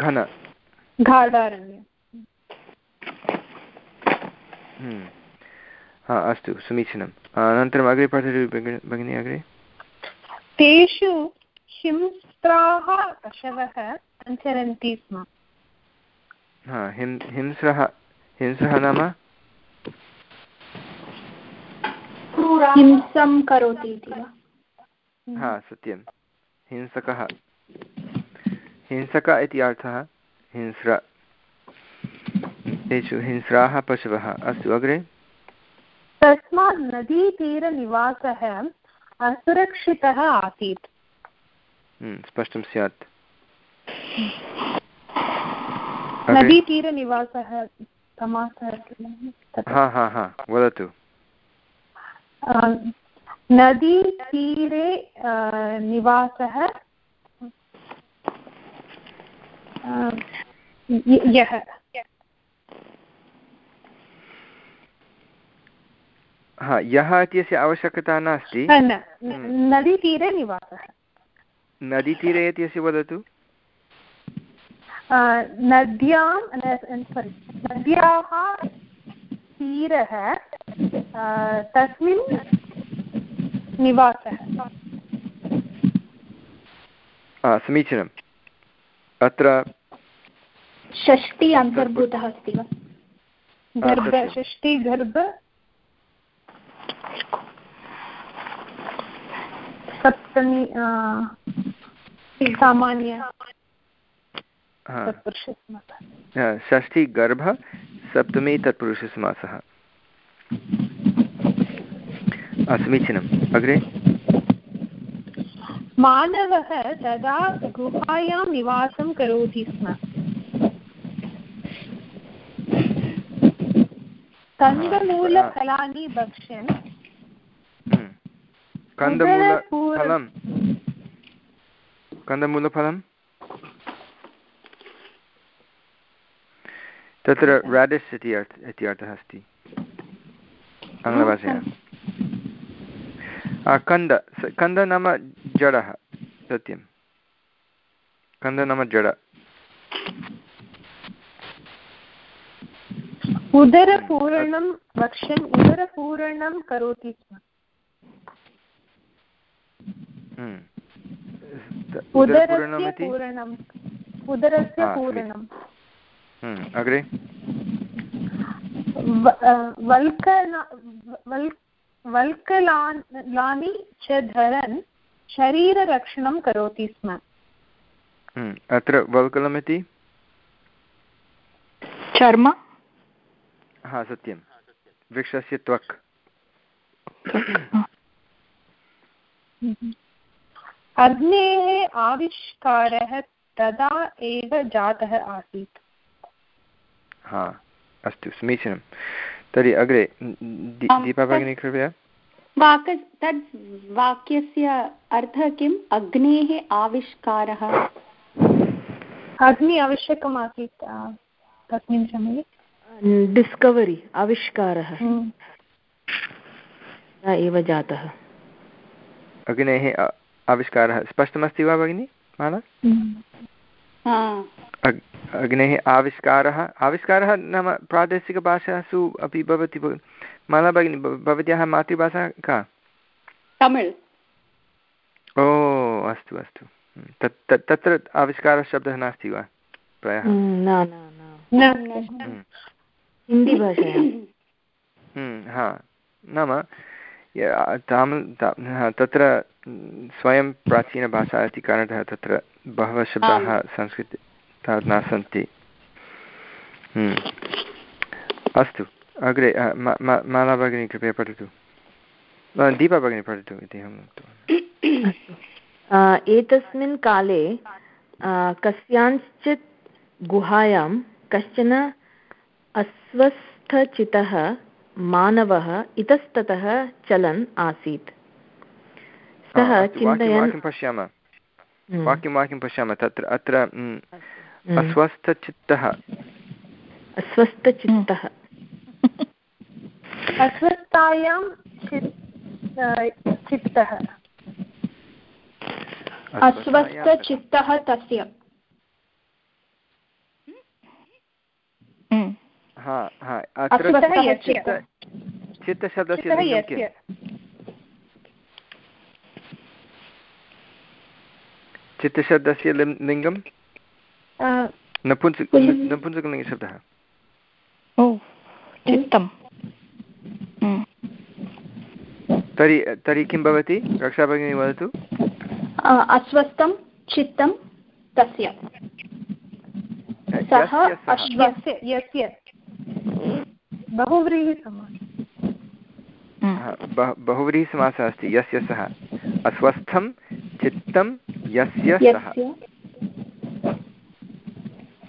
घन। हम्म। हा अस्तु समीचीनम्। अनन्तरम् अग्रे पठतु भगिनी अग्रे। तेषु हिंस्राः पशवः सञ्चरन्ति स्म। हा हिं हिंस्रः हिंस्रः नाम? हिंसं करोति इति वा? हा सत्यं हिंसकः। हिंसक इति अर्थः हिंस्र। तेषु हिंस्राः पशवः। अस्तु अग्रे। तस्मात् नदीतीरनिवासः असुरक्षितः आसीत्। हम्म, स्पष्टं स्यात्। नदीतीरनिवासः समासः हा हा हा वदतु। नदीतीरे निवासः यः हा यः इत्यस्य आवश्यकता नास्ति। नदीतीरे निवासः। नदीतीरे इत्यस्य वदतु। नद्यां सोरि नद्याः तीरः तस्मिन् निवासः। समीचीनम्। अत्र षष्टि अन्तर्भूतः अस्ति वा? गर्भ षष्टि गर्भ। सप्तमी सामान्य। षष्ठी गर्भ सप्तमी तत्पुरुषसमासः समीचीनम्। अग्रे। मानवः तदा गुहायां निवासं करोति स्म। कन्दमूलफलानि भक्ष्यन्। कन्दमूलफलं कन्दमूलफलं तत्र राडिस् इति अर्थ इति अर्थः अस्ति। आङ्ग्लभाषायां। कन्द। कन्द नाम जडः सत्यं कन्द नाम जड। उदरपूरणं भक्ष्यन् उदरपूरणं करोति स्म। उदरस्य पूरणम् उदरस्य पूरणम्। अग्रे वल्कलानि च धरन् शरीररक्षणं करोति स्म अत्र वल्कलमिति चर्म हा सत्यं वृक्षस्य त्वक् अग्नेः आविष्कारः तदा एव जातः आसीत् हा अस्तु समीचीनं। तर्हि अग्रे दीपा भगिनी कृपया। वाक् तद् वाक्यस्य अर्थः किम्? अग्नेः आविष्कारः। अग्नि आवश्यकम् आसीत् तस्मिन् समये। डिस्कवरि आविष्कारः। एव जातः। अग्नेः आविष्कारः स्पष्टमस्ति वा भगिनि माला? अग्नेः आविष्कारः। आविष्कारः नाम प्रादेशिकभाषासु अपि भवति माला भगिनी भवत्याः मातृभाषा का? तमिळ्। ओ अस्तु अस्तु। तत् तत्र आविष्कारशब्दः नास्ति वा प्रायः? हा। नाम तामिल् तत्र स्वयं प्राचीनभाषा इति कारणतः तत्र बहवः शब्दाः संस्कृते तावत् न सन्ति। अस्तु। अग्रे माला भगिनी कृपया पठतु। दीपा भगिनी पठतु इति अहम् उक्तवान्। एतस्मिन् काले कस्याञ्चित् गुहायां कश्चन अस्वस्थचितः मानवः इतस्ततः चलन् आसीत्। सः चिन्तयन् पश्यामः। हम्म। वाक्यं वाक्यं पश्यामः। तत्र अत्र हम्म, हम्म। अस्वस्थचित्तः। अस्वस्थचित्तः। अस्वस्थायां चित्तः। अस्वस्थचित्तः तस्य। चित्तशब्दस्य चित्तशब्दस्य लिङ्गं नपुंसक नपुंसकलिङ्गशब्दः चित्तं तर्हि तर्हि किं भवति रक्षाभगिनी वदतु अस्वस्थं चित्तं तस्य सः यस्य बहुव्रीहिसमासः बहुव्रीहिसमासः अस्ति यस्य सः अस्वस्थं चित्तं यस्य सः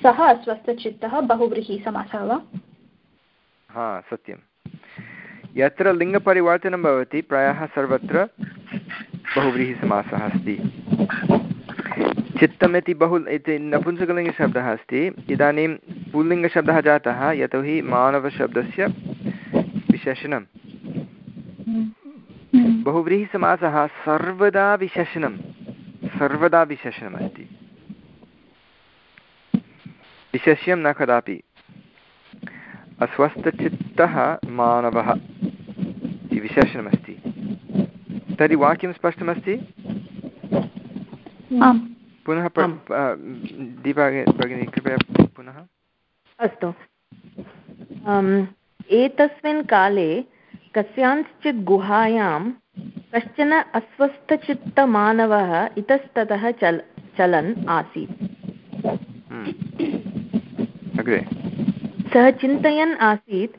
अस्वस्थचित्तः बहुव्रीहिसमासः वा? हा सत्यं. यत्र लिङ्गपरिवर्तनं भवति प्रायः सर्वत्र बहुव्रीहिसमासः अस्ति. चित्तमिति बहु इति नपुंसकलिङ्गशब्दः अस्ति. इदानीं पुल्लिङ्गशब्दः जातः यतोहि मानवशब्दस्य विशेषणं बहुव्रीहिसमासः सर्वदा विशेषणं सर्वदा विशेषणमस्ति. विशेष्यं न कदापि। अस्वस्थचित्तः मानवः इति विशेषणमस्ति। तर्हि वाक्यं स्पष्टमस्ति? पुनः दीपा भगिनी कृपया पुनः। अस्तु। एतस्मिन् काले कस्याञ्चित् गुहायां कश्चन अस्वस्थचित्तमानवः इतस्ततः चल चलन् आसीत्। अग्रे। सः चिन्तयन् आसीत्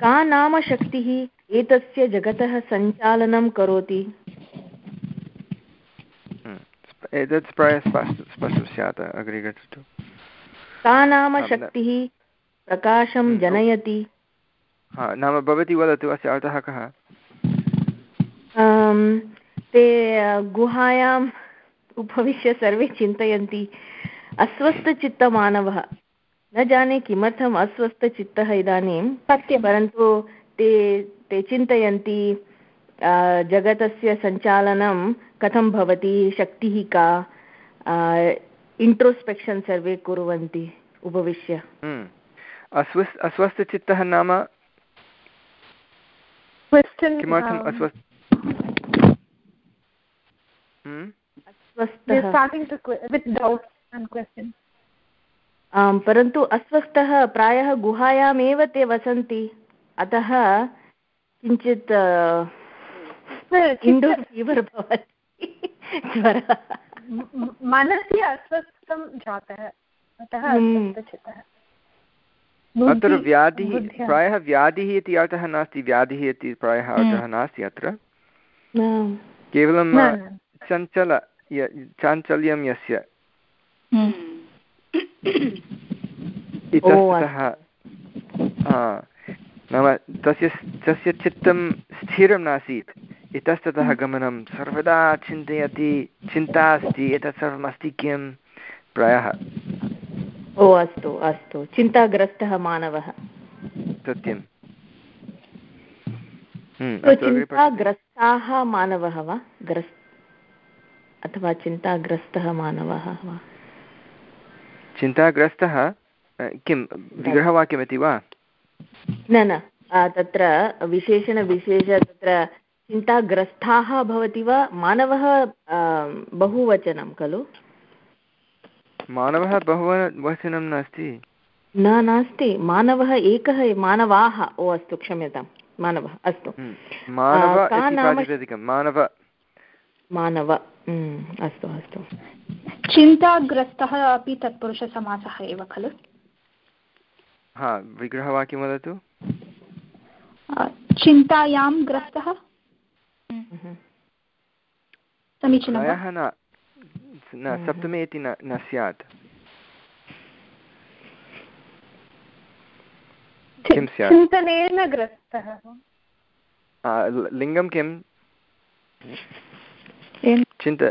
का नाम शक्तिः एतस्य जगतः सञ्चालनं करोति? एतत् प्रायः स्पष्टं स्यात् अग्रे गच्छतु। का नाम शक्तिः प्रकाशं जनयति? हा नाम भवती वदतु अस्य अर्थः कः? ते गुहायाम् उपविश्य सर्वे चिन्तयन्ति। अस्वस्थचित्तमानवः। न जाने किमर्थम् अस्वस्थचित्तः इदानीं सत्यं परन्तु ते ते चिन्तयन्ति जगतस्य सञ्चालनं कथं भवति शक्तिः का इण्ट्रोस्पेक्षन् सर्वे कुर्वन्ति उपविश्य। हम्म। अस्वस्थ अस्वस्थचित्तः नाम? किमर्थम् अस्वस्थ आम् परन्तु अस्वस्थः प्रायः गुहायामेव ते वसन्ति। अतः किञ्चित् इण्डोर् फीवर् भवति। ज्वरः। मनसि अस्वस्थं जातः। अतः हम्म। अत्र व्याधिः प्रायः व्याधिः इति अर्थः नास्ति। व्याधिः इति प्रायः अर्थः नास्ति अत्र। केवलं चञ्चल चाञ्चल्यं यस्य। इतस्ततः नाम तस्य तस्य चित्तं स्थिरं नासीत्। इतस्ततः गमनं सर्वदा चिन्तयति चिन्ता अस्ति एतत् सर्वम् अस्ति किं प्रायः। ओ अस्तु अस्तु। चिन्ताग्रस्तः मानवः। सत्यं। हम्म, चिन्ताग्रस्ताः मानवः वा? ग्रस् अथवा चिन्ताग्रस्तः मानवः वा? चिन्ताग्रस्तः किं विग्रहवाक्यमिति वा? न न तत्र विशेषणविशेष तत्र चिन्ताग्रस्ताः भवति वा? मानवः बहुवचनं खलु? मानवः बहुवचनं नास्ति। न नास्ति। मानवः एकः मानवाः। ओ अस्तु क्षम्यतां मानवः अस्तु। हम्म, मानव मानव। हम्म, अस्तु अस्तु। चिन्ताग्रस्तः अपि तत्पुरुषसमासः एव खलु? हा विग्रहवाक्यं वदतु। चिन्तायां ग्रस्तः? हम्म। समीचीनं न सप्तमे इति न स्यात्। किं स्यात्? चिन्तनेन ग्रस्तः। लिङ्गं किं चिन्त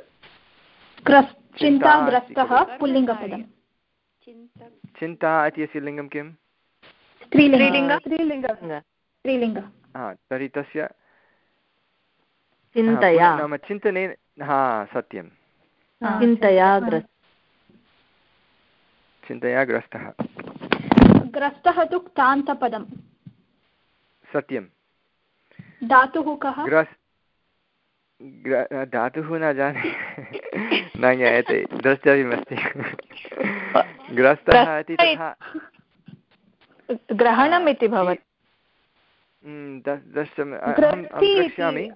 चिन्ताग्रस्तः पुल्लिङ्गपदं चिन्ता इत्यस्य लिङ्गं किं स्त्रीलिङ्ग। तर्हि तस्य चिन्तया। नाम चिन्तनेन हा सत्यं। चिन्तया चिन्तया ग्रस्तः। ग्रस्तः तु क्तान्तपदं सत्यं धातुः कः? ग्रस् धातुः न जाने। न ज्ञायते द्रष्टव्यमस्ति। ग्रस्तः इति तथा ग्रहणम् इति भवति। द्रक्ष्यामि।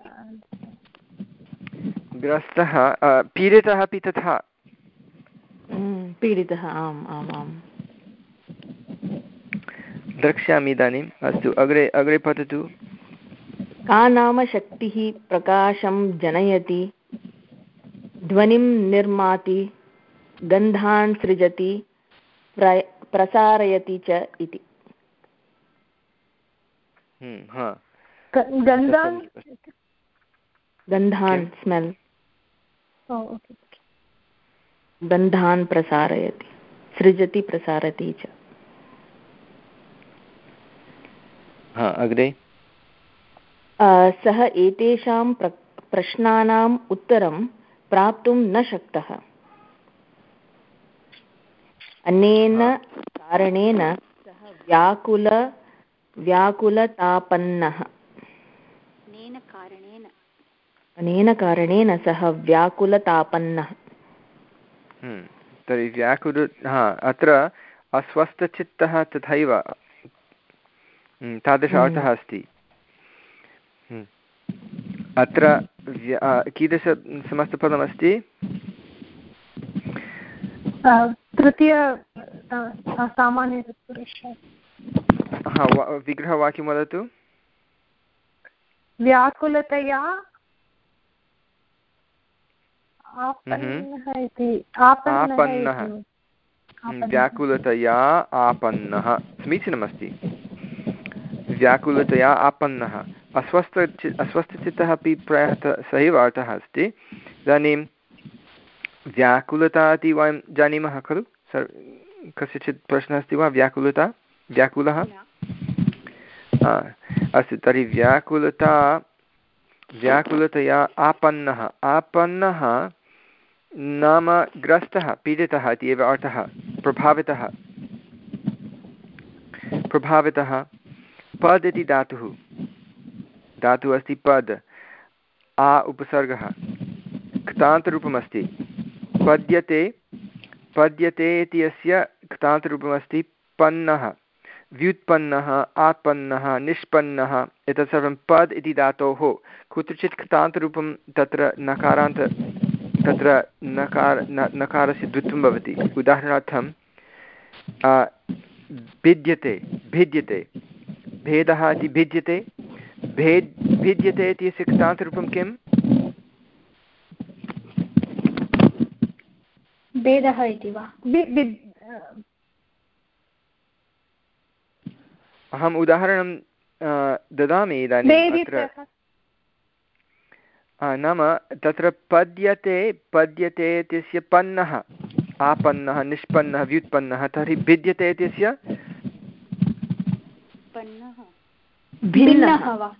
ग्रस्तः पीडितः अपि तथा। पीडितः आम् आम् आम्। द्रक्ष्यामि इदानीम्। अस्तु अग्रे अग्रे पठतु का नाम शक्तिः प्रकाशं जनयति ध्वनिं निर्माति गन्धान् सृजति प्र प्रसारयति च इति। हम्म, गन्धान् गन्धान् स्मेल्। गन्धान् प्रसारयति सृजति प्रसारति च। अग्रे। सः एतेषां प्र प्रश्नानाम् उत्तरं प्राप्तुं न शक्तः। अनेन कारणेन सः व्याकुल व्याकुलतापन्नः। अनेन कारणेन सः व्याकुलतापन्नः। हम्म, तर्हि व्याकुल हा अत्र अस्वस्थचित्तः तथैव हम्म, तादृश हम्म। अर्थः अस्ति। अत्र कीदृश समस्तपदमस्ति? तृतीय हा विग्रहवाक्यं वदतु। व्याकुलतया आपन्नः व्याकुलतया आपन्नः। समीचीनमस्ति। व्याकुलतया आपन्नः। अस्वस्थ अस्वस्थचित्तः अपि प्रायः स एव अर्थः अस्ति। इदानीं व्याकुलता इति वयं जानीमः खलु? सर् कस्यचित् प्रश्नः अस्ति वा? व्याकुलता? व्याकुलः? अस्तु तर्हि व्याकुलता व्याकुलतया आपन्नः। आपन्नः नाम ग्रस्तः पीडितः इति एव अर्थः। प्रभावितः। प्रभावितः। पद् इति धातुः। धातुः अस्ति पद्। आ उपसर्गः। क्तान्तरूपमस्ति। पद्यते। पद्यते इति अस्य क्तान्तरूपमस्ति पन्नः। व्युत्पन्नः, आत्पन्नः, निष्पन्नः, एतत् सर्वं पद् इति धातोः। कुत्रचित् कृतान्तरूपं तत्र नकारान्त, तत्र नकार, न, नकारस्य द्वित्वं भवति। उदाहरणार्थं भिद्यते भिद्यते। भेदः इति भिद्यते। भेद् भिद्यते इत्यस्य कृतान्तरूपं किम्? भेदः इति वा? अहम् उदाहरणं ददामि इदानीम् अत्र। नाम तत्र पद्यते पद्यते इत्यस्य पन्नः। आपन्नः निष्पन्नः व्युत्पन्नः तर्हि भिद्यते इत्यस्य भिन्नः।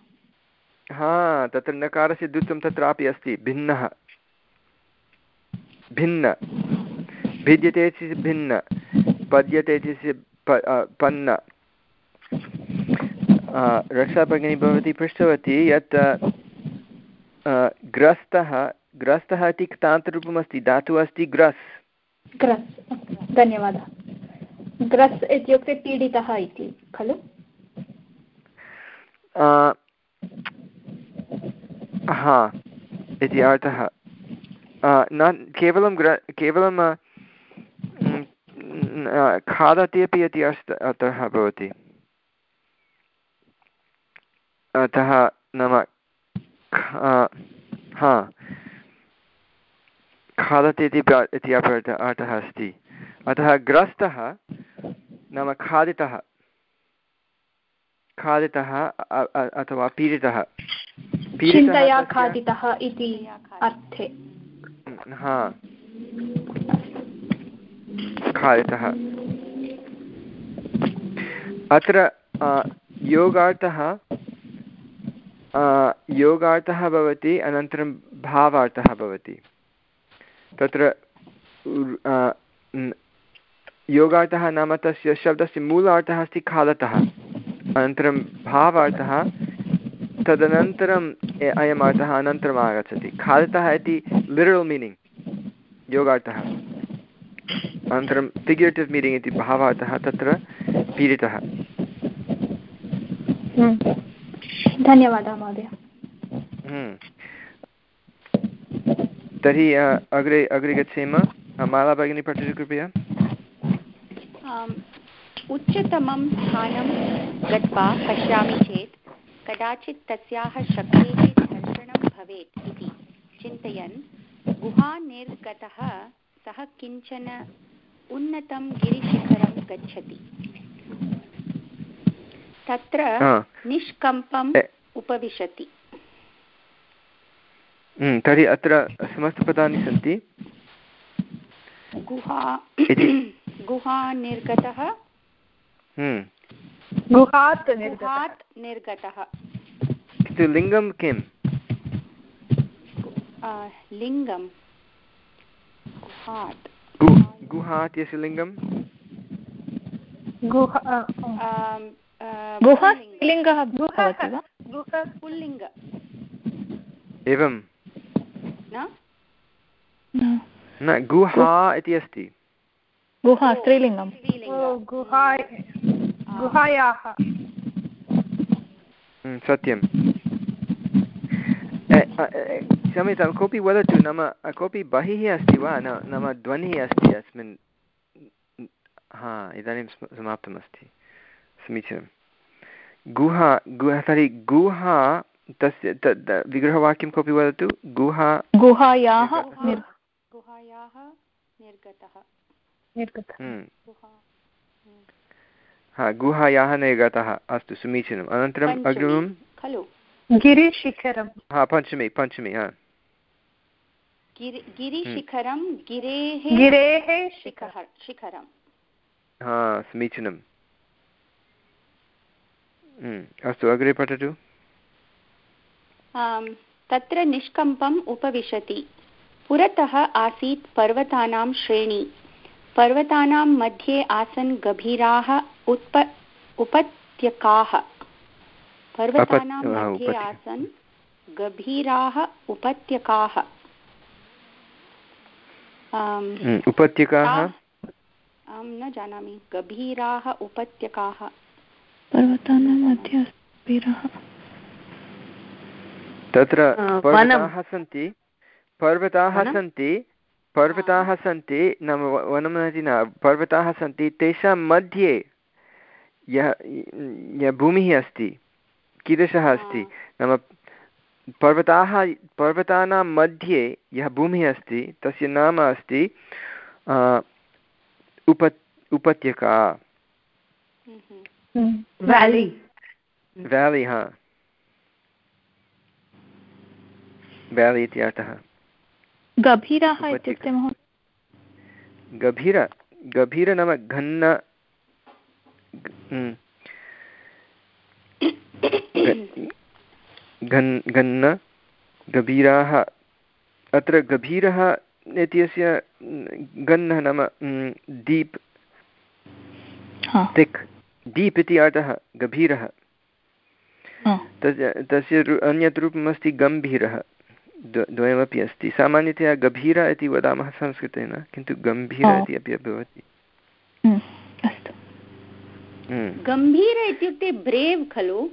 हा तत्र नकारस्य द्वित्वं तत्रापि अस्ति भिन्नः। भिन्न। भिद्यते चेत् भिन्न पद्यते इत्यस्य पन्न। रक्षा भगिनी भवती पृष्टवती यत् ग्रस्तः ग्रस्तः इति क्तान्तरूपमस्ति धातुः अस्ति ग्रस्। ग्रस् धन्यवादः। ग्रस् इत्युक्ते पीडितः इति खलु? हा, इति अर्थः। न, केवलं ग्र, केवलं खादति अपि इति अर्थः भवति। अतः नाम हा, खादति इति इति अर्थः अस्ति। अतः ग्रस्तः नाम खादितः। खादितः अथवा पीडितः। चिन्तया खादितः इति अर्थे। हा। खादितः। अत्र योगार्थः योगार्थः भवति अनन्तरं भावार्थः भवति। तत्र योगार्थः नाम तस्य शब्दस्य मूलार्थः अस्ति खादतः। अनन्तरं भावार्थः तदनन्तरम् अयम् अर्थः अनन्तरम् आगच्छति। खादतः इति लिटरल् मीनिङ्ग् योगार्थः। अनन्तरं फिग्युरेटिव् मीनिङ्ग् इति भावार्थः तत्र पीडितः। हम्म। धन्यवादः महोदय। हम्म। तर्हि अग्रे अग्रे गच्छेम। माला भगिनी पठतु कृपया। उच्चतमं स्थानं गत्वा पश्यामि चेत् कदाचित् तस्याः शक्तेः दर्शनं भवेत् इति। चिन्तयन् गुहानिर्गतः सः किंचन उन्नतं गिरिशिखरं गच्छति। तत्र निष्कम्पम् उपविशति। हम्म, तर्हि अत्र समस्तपदानि सन्ति। गुहा गुहानिर्गतः। गुहात् गुहात् निर्गतः। लिङ्गं किम् लिङ्गं गुहात्। गुहात् यस्य लिङ्गं पुल्लिङ्ग। एवं। न? गुहा इति अस्ति। गुहा स्त्रीलिङ्गं गुहायाः। हम्म, सत्यं क्षम्यतां कोऽपि वदतु नाम कोऽपि बहिः अस्ति वा? न नाम ध्वनिः अस्ति अस्मिन् हा इदानीं समाप्तमस्ति। समीचीनं गुहा गुहा तर्हि गुहा तस्य तद् विग्रहवाक्यं कोऽपि वदतु? गुहा गुहायाः गुहायाः निर्गतः। हम्म। हा गुहायाः निर्गतः अस्तु समीचीनम्। अनन्तरम् अग्रिमं खलु। गिरिशिखरं हा पञ्चमी पञ्चमी हा। गिरिशिखरं गिरेः गिरेः शिखरं हा समीचीनं हम्म, अस्तु अग्रे पठतु। तत्र निष्कम्पम् उपविशति। पुरतः आसीत् पर्वतानां श्रेणी। पर्वतानां मध्ये आसन् गभीराः उत्प उपत्यकाः। पर्वतानां मध्ये आसन् गभीराः उपत्यकाः। उपत्यकाः? अहं न जानामि। गभीराः उपत्यकाः। पर्वतानां मध्ये तत्र पर्वताः सन्ति। पर्वताः सन्ति। पर्वताः सन्ति नाम वनं इति न पर्वताः सन्ति तेषां मध्ये यः यः भूमिः अस्ति कीदृशः अस्ति? नाम पर्वताः पर्वतानां मध्ये यः भूमिः अस्ति तस्य नाम अस्ति उप उपत्यका। वेली वेली हा। वेली इति अर्थः। गभीरः इत्युक्ते गभीर गभीर नाम घन्न घन्न गभीराः अत्र गभीरः इत्यस्य गन्नः नाम दीप्। तिक्। डीप् इति अर्थः गभीरः। तस्य तस्य अन्यत् रूपमस्ति गम्भीरः। द्वयमपि अस्ति। सामान्यतया गभीर इति वदामः संस्कृतेन किन्तु गम्भीर इति अपि भवति गम्भीर इत्युक्ते ब्रेव् खलु।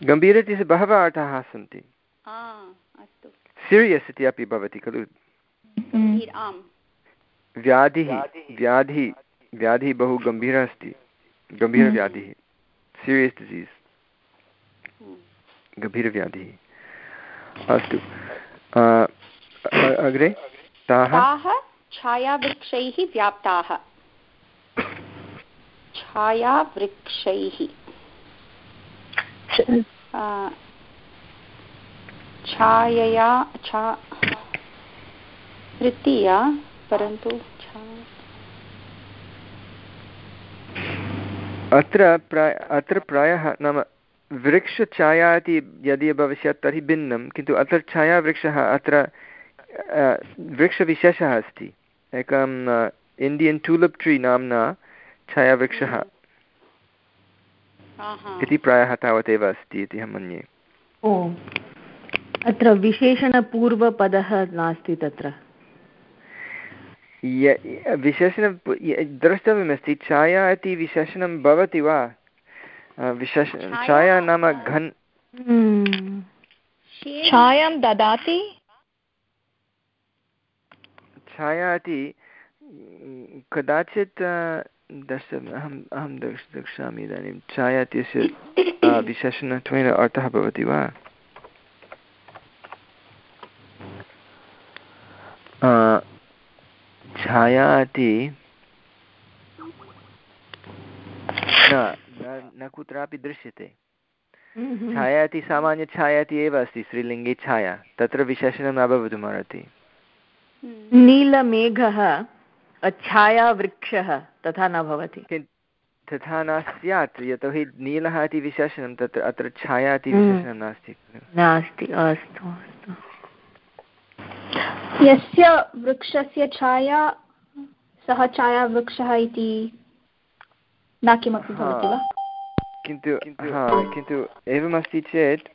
गम्भीर इत्यस्य बहवः अर्थाः सन्ति। सीरियस् इति अपि भवति खलु। व्याधिः व्याधिः। व्याधिः बहु गम्भीरः अस्ति। गम्भीरव्याधिः। सीरियस् डिसीस् गभीरव्याधिः अस्तु। अग्रे? ताः? छायावृक्षैः व्याप्ताः। छायावृक्षैः। छायया छा तृतीया परन्तु अत्र प्राय अत्र प्रायः नाम वृक्षछाया इति यदि भविष्यत् तर्हि भिन्नं। किन्तु अत्र छायावृक्षः अत्र वृक्षविशेषः अस्ति। एकम् इण्डियन् टूलिप् ट्री नाम्ना छायावृक्षः। इति प्रायः तावदेव अस्ति इति अहं मन्ये। ओ। अत्र विशेषणपूर्वपदः नास्ति तत्र। विशेषणं द्रष्टव्यमस्ति। छाया इति विशेषणं भवति वा? विशेष छाया नाम घन् हम्म। छायां ददाति? छाया इति कदाचित् दश अहम् अहं दक्ष द्रक्ष्यामि इदानीं। छाया इत्यस्य विशेषणत्वेन अर्थः भवति वा? छाया इति न न कुत्रापि दृश्यते। हम्म। छाया इति सामान्यछाया इति एव अस्ति स्त्रीलिङ्गे छाया। तत्र विशेषणं न भवितुमर्हति नीलमेघः छायावृक्षः तथा न भवति। तथा न स्यात् यतोहि नीलः इति विशेषणं तत्र अत्र छाया इति हम्म। विशेषणं नास्ति। नास्ति अस्तु अस्तु। यस्य वृक्षस्य छाया सः छायावृक्षः इति न किमपि भवति वा? किन्तु किन्तु एवमस्ति चेत्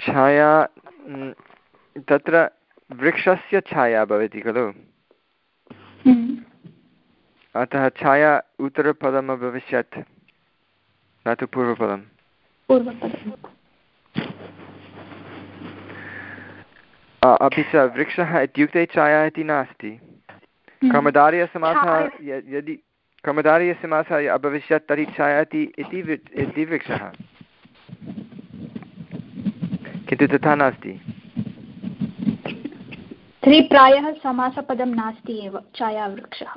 छाया तत्र वृक्षस्य छाया भवति खलु? हम्म। अतः छाया उत्तरपदम् अभविष्यत् न तु पूर्वपदम्। अपि च वृक्षः इत्युक्ते छाया इति नास्ति। हम्म। कर्मधार्यसमासः यदि कर्मधार्यसमासः अभविष्यत् तर्हि छाया इति वृक्षः। किन्तु तथा नास्ति। तर्हि प्रायः समासपदं नास्ति एव छायावृक्षः।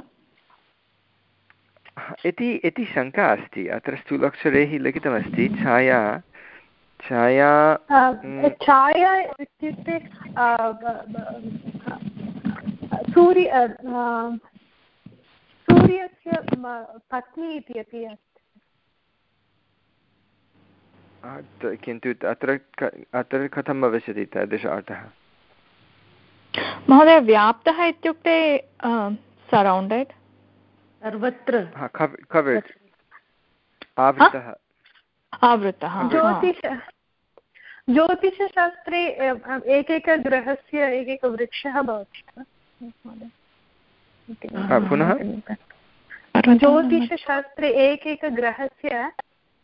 इति इति शङ्का अस्ति। अत्र स्थूलक्षरैः लिखितमस्ति छाया छाया छाया इत्युक्ते सूर्य सूर्यस्य पत्नी इति अपि अस्ति। किन्तु अत्र अत्र कथं भविष्यति तादृश अर्थः? महोदय व्याप्तः इत्युक्ते सरौण्डेड् सर्वत्र। आवृतः। ज्योतिष ज्योतिषशास्त्रे एकैकगृहस्य एकैकवृक्षः भवति पुनः? ज्योतिषशास्त्रे एकैकग्रहस्य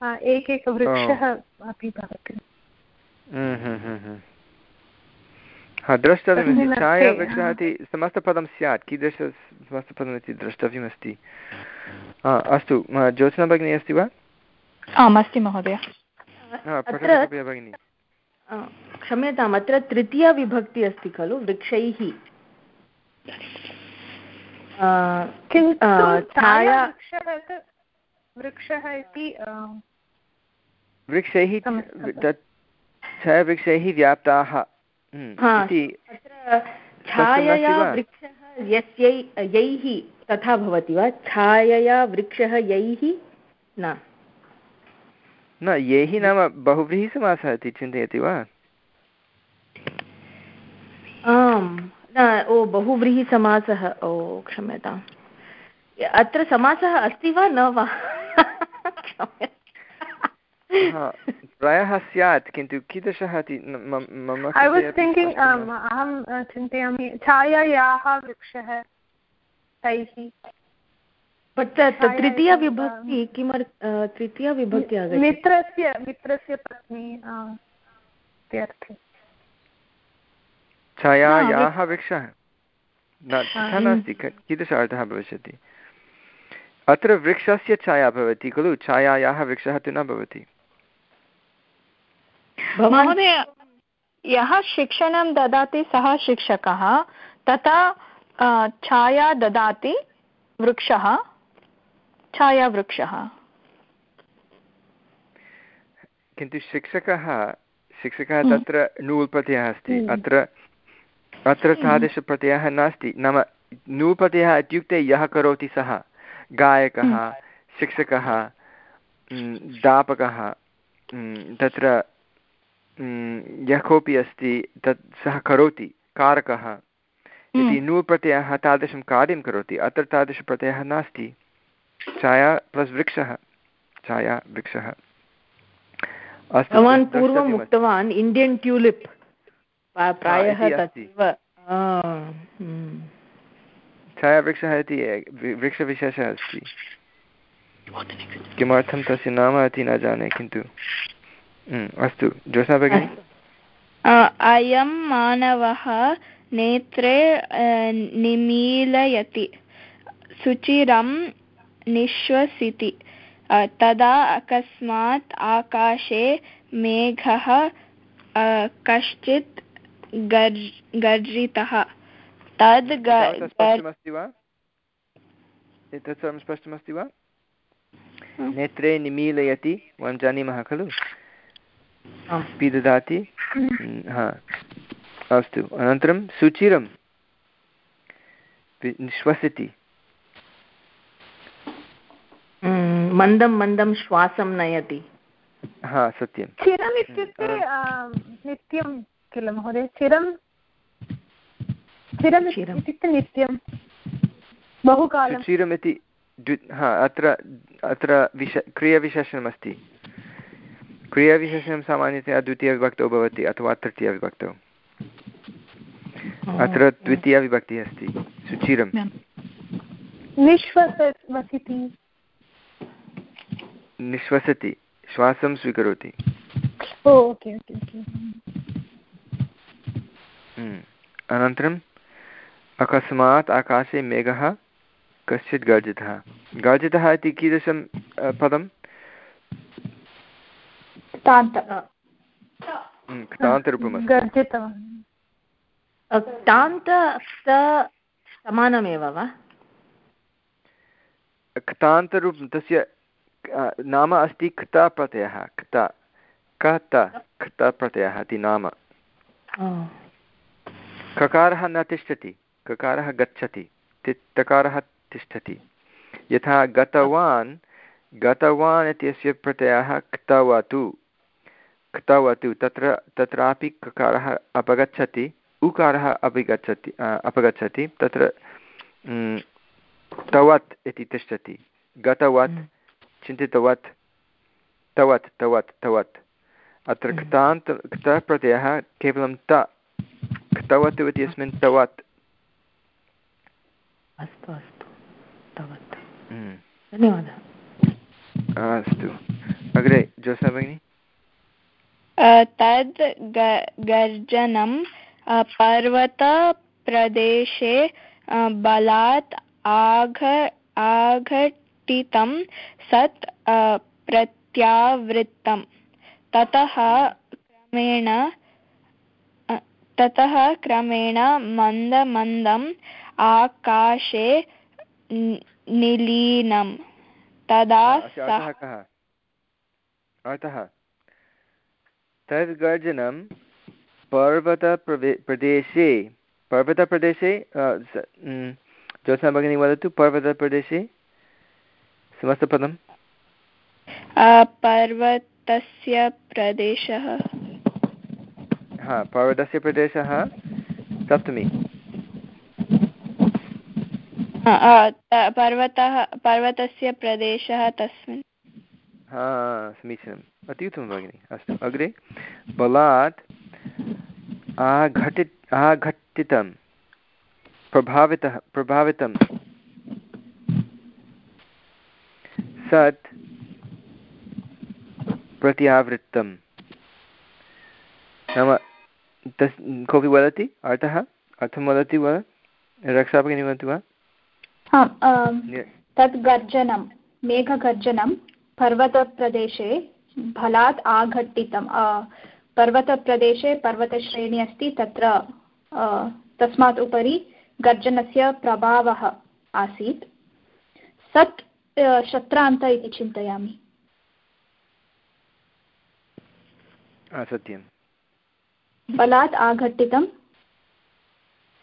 एकैकवृक्षः अपि भवति। हम्म, हम्म, हम्म, हा द्रष्टव्यमस्ति छायावृक्षः इति। समस्तपदं स्यात्। कीदृश समस्तपदमिति द्रष्टव्यमस्ति? अस्तु ज्योत्स्ना भगिनी अस्ति वा? आम् अस्ति महोदय भगिनी। क्षम्यताम् अत्र तृतीयविभक्ति अस्ति खलु वृक्षैः। वृक्षः इति वृक्षैः छायावृक्षैः व्याप्ताः। छायया वृक्षः यस्यै यैः तथा भवति वा? छायया वृक्षः यैः न। न यैः नाम बहुव्रीहिसमासः इति चिन्तयति वा? आम्। ओ बहुव्रीहिसमासः ओ क्षम्यताम् अत्र समासः अस्ति वा न वा? प्रायः स्यात् किन्तु कीदृशः इति मम अहं चिन्तयामि छायायाः वृक्षः तैः। तृतीयविभक्ति किमर् तृतीयविभक्ति मित्रस्य मित्रस्य पत्नी छायायाः वृक्षः न तथा नास्ति कीदृश अर्थः भविष्यति? अत्र वृक्षस्य छाया भवति खलु छायायाः वृक्षः तु न भवति। यः शिक्षणं ददाति सः शिक्षकः तथा छाया ददाति वृक्षः छायावृक्षः। किन्तु शिक्षकः शिक्षकः। तत्र नूल् प्रत्ययः अस्ति। अत्र अत्र हम्म। तादृशप्रत्ययः नास्ति। नाम नूल् प्रत्ययः इत्युक्ते यः करोति सः। गायकः शिक्षकः दापकः तत्र यः कोऽपि अस्ति तत् सः करोति कारकः। इति नूल् प्रत्ययः तादृशं कार्यं करोति। अत्र तादृशप्रत्ययः नास्ति। छाया प्लस् वृक्षः। छाया वृक्षः। भवान् पूर्वम् उक्तवान् इण्डियन् ट्यूलिप् प्रायः हम्म। छायावृक्षः इति वृक्षविशेषः अस्ति। किमर्थं तस्य नाम इति न जाने किन्तु हम्म, अस्तु जोसा भगिनि अयं मानवः नेत्रे निमीलयति सुचिरं निःश्वसिति तदा अकस्मात् आकाशे मेघः कश्चित् गर् गर्जितः। तद् स्पष्टमस्ति वा? एतत् सर्वं स्पष्टमस्ति वा? नेत्रे निमीलयति वयं जानीमः खलु? पिददाति? हा। अस्तु अनन्तरं सुचिरं। निःश्वसति मन्दं मन्दं श्वासं नयति। हा सत्यं चिरम् इत्युक्ते नित्यं किल महोदय चिरं चिरम् इत्युक्ते नित्यं बहुकालं चिरमिति हा अत्र अत्र विश क्रियाविशेषणमस्ति क्रियाविशेषणं सामान्यतया द्वितीयविभक्तौ भवति अथवा तृतीयविभक्तौ अत्र द्वितीयविभक्तिः अस्ति सुचिरं निःश्वसति निःश्वसति श्वासं स्वीकरोति हम्म। अनन्तरम् अकस्मात् आकाशे मेघः कश्चित् गर्जितः। गर्जितः इति कीदृशं पदं? समानमेव वा? क्तान्तरूपं तस्य नाम अस्ति क्त प्रत्ययः क्त कत क्त प्रत्ययः इति नाम। ककारः न तिष्ठति ककारः गच्छति तकारः तिष्ठति। यथा गतवान् गतवान् इत्यस्य प्रत्ययः क्तवतु। क्तवतु तत्र तत्रापि ककारः अपगच्छति उकारः अपि गच्छति अपगच्छति तत्र तवत् इति तिष्ठति। गतवत् चिन्तितवत् तवत् तवत् तवत्। अत्र क्तान्त क्तः प्रत्ययः केवलं त क्तवत् इत्यस्मिन् तवत्। अस्तु अस्तु। तवत्। हम्म। धन्यवादः। अस्तु। अग्रे जोसा भगिनि? तद् गर्जनं पर्वतप्रदेशे बलात् आघ आघटितं सत् प्रत्यावृत्तं ततः क्रमेण ततः क्रमेण मन्दमन्दम् आकाशे निलीनं तदा सः अतः तद् गर्जनं पर्वतप्रदे प्रदेशे पर्वतप्रदेशे ज्योत्स्ना भगिनी वदतु पर्वतप्रदेशे समस्तपदं पर्वतस्य प्रदेशः। हा पर्वतस्य प्रदेशः सप्तमी। पर्वतः पर्वतस्य प्रदेशः तस्मिन्। हा समीचीनम्। अति उत्तमं भगिनि। अस्तु अग्रे। बलात् आघटि आघटितं प्रभावितः प्रभावितं सत् प्रत्यावृत्तं नाम तस् कोऽपि वदति? अर्थः? अर्थं वदति वा? रक्षाभगिनी वदति वा? तत् गर्जनं मेघगर्जनं पर्वतप्रदेशे फलात् आघट्टितं पर्वतप्रदेशे पर्वतश्रेणी अस्ति तत्र तस्मात् उपरि गर्जनस्य प्रभावः आसीत्। सत् शत्रान्त इति चिन्तयामि। सत्यं बलात् आघट्टितं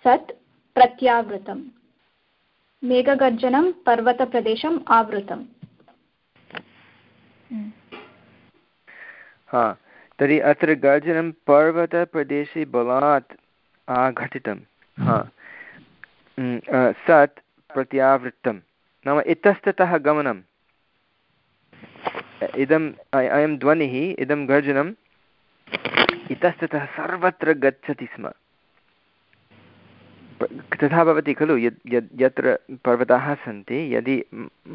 सत् प्रत्यावृतं मेघगर्जनं पर्वतप्रदेशम् आवृतम्। हा तर्हि अत्र गर्जनं पर्वतप्रदेशे बलात् आघटितं हा। सत् प्रत्यावृत्तं नाम इतस्ततः गमनम्। इदम् अयं ध्वनिः इदं गर्जनं इतस्ततः सर्वत्र गच्छति स्म। तथा भवति खलु यद् यद् यत्र पर्वताः सन्ति यदि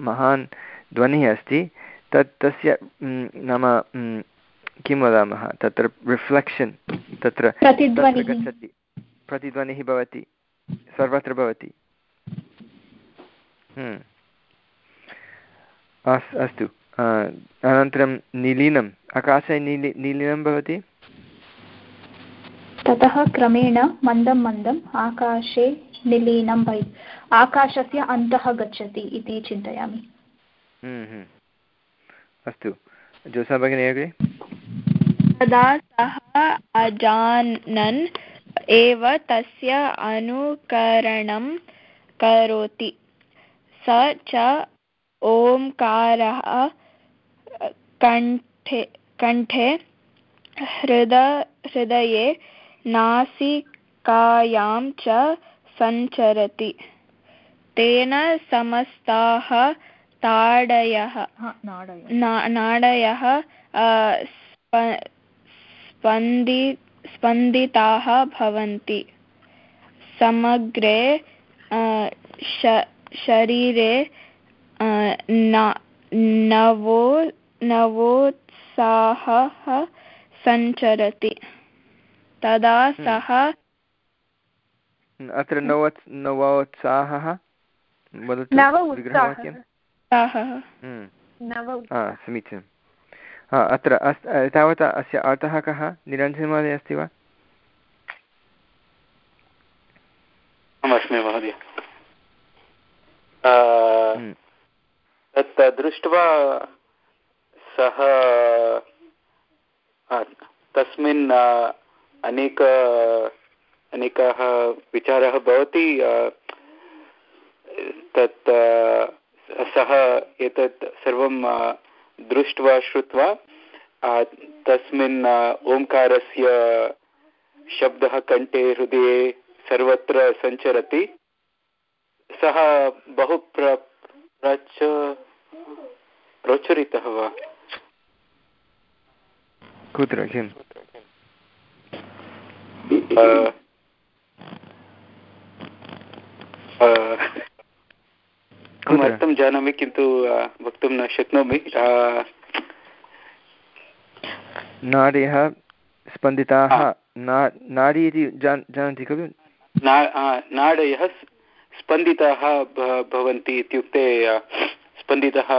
महान् ध्वनिः अस्ति तत् तस्य नाम किं वदामः तत्र रिफ्लेक्षन् तत्र गच्छति। प्रतिध्वनिः भवति सर्वत्र भवति। अस्तु। अनन्तरं निलीनम्। आकाशे नीलि निलीनं भवति? ततः क्रमेण मन्दं मन्दम् आकाशे निलीनं भवति आकाशस्य अन्तः गच्छति इति चिन्तयामि। हम्म, हम्म। अस्तु। जोसा भगिनी अग्रे तदा सः अजानन् एव तस्य अनुकरणं करोति। स च ओङ्कारः कण्ठे कण्ठे हृद हृदये नासिकायां च सञ्चरति तेन समस्ताः ताडयः नाडयः स्पन्दि स्पन्दिताः भवन्ति समग्रे शरीरे नवो नवोत्साहः सञ्चरति। तदा हम्म। सः अत्र नव नवोत्साहः हम्म। समीचीनं। हा अत्र अस् तावता अस्य अर्थः कः? निरञ्जनमहोदय अस्ति वा? महोदय। हम्म। तत् दृष्ट्वा सः तस्मिन् अनेक, अनेकाः विचारः भवति तत् सः एतत् सर्वं दृष्ट्वा, श्रुत्वा तस्मिन् ओङ्कारस्य शब्दः कण्ठे हृदये सर्वत्र सञ्चरति। सः बहु प्र, प्रच प्रोच्चरितः वा? कुत्र किम् अर्थं जानामि किन्तु वक्तुं न शक्नोमि नार्यः स्पन्दिताः नाडी इति जानन्ति खलु? नाडयः स्पन्दिताः भवन्ति इत्युक्ते स्पन्दितः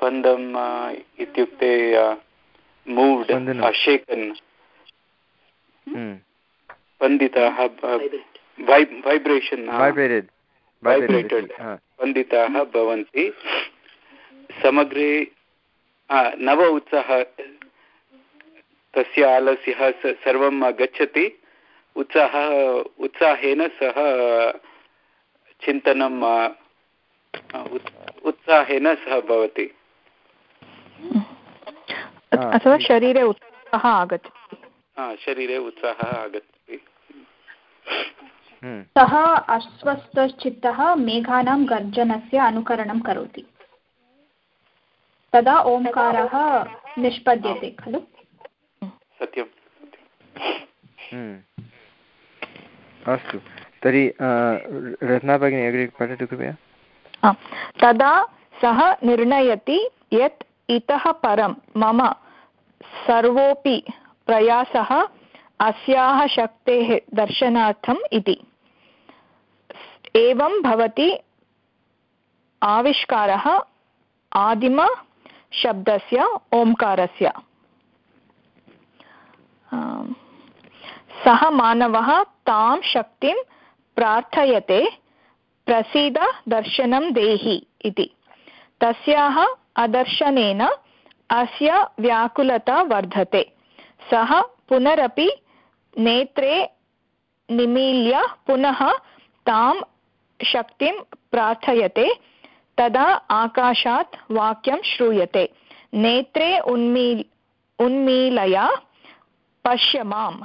स्पन्दम् इत्युक्ते मूव्ड् शेकन् स्पन्दिताः वैब्रेशन् वैब्रेटेड् स्पन्दिताः भवन्ति। समग्रे नव उत्साह तस्य आलस्यः सर्वं गच्छति। उत्साहः उत्साहेन सः चिन्तनं उत्साहेन सः भवति। अथवा शरीरे उत्साहः आगच्छति। शरीरे उत्साहः आगच्छति। हम्म। सः अस्वस्थचित्तः मेघानां गर्जनस्य अनुकरणं करोति। तदा ओङ्कारः निष्पद्यते खलु? सत्यं हम्म। अस्तु। तर्हि रत्ना भगिनी अग्रे पठतु कृपया। तदा सः निर्णयति यत् इतः परं मम सर्वोऽपि प्रयासः अस्याः शक्तेः दर्शनार्थम् इति। एवं भवति आविष्कारः आदिमशब्दस्य ओङ्कारस्य सः मानवः तां शक्तिं प्रार्थयते, प्रसीद दर्शनं देहि इति। तस्याः अदर्शनेन अस्य व्याकुलता वर्धते। सः पुनरपि नेत्रे निमील्य पुनः तां शक्तिं प्रार्थयते, तदा आकाशात् वाक्यं श्रूयते, नेत्रे उन्मील्, उन्मीलया पश्य माम्।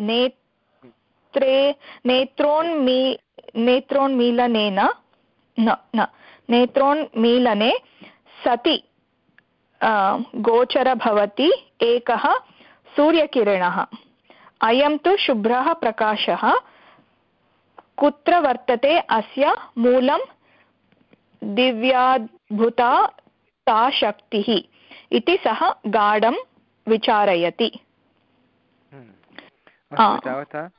नेत्रे, नेत्रोन्मी, नेत्रोन्मीलनेन न न। नेत्रोन्मीलने सति गोचर भवति एकः सूर्यकिरणः। अयं तु शुभ्रः प्रकाशः। कुत्र वर्तते अस्य मूलं? दिव्याद्भुता सा शक्तिः इति सः गाढं विचारयति। तावता।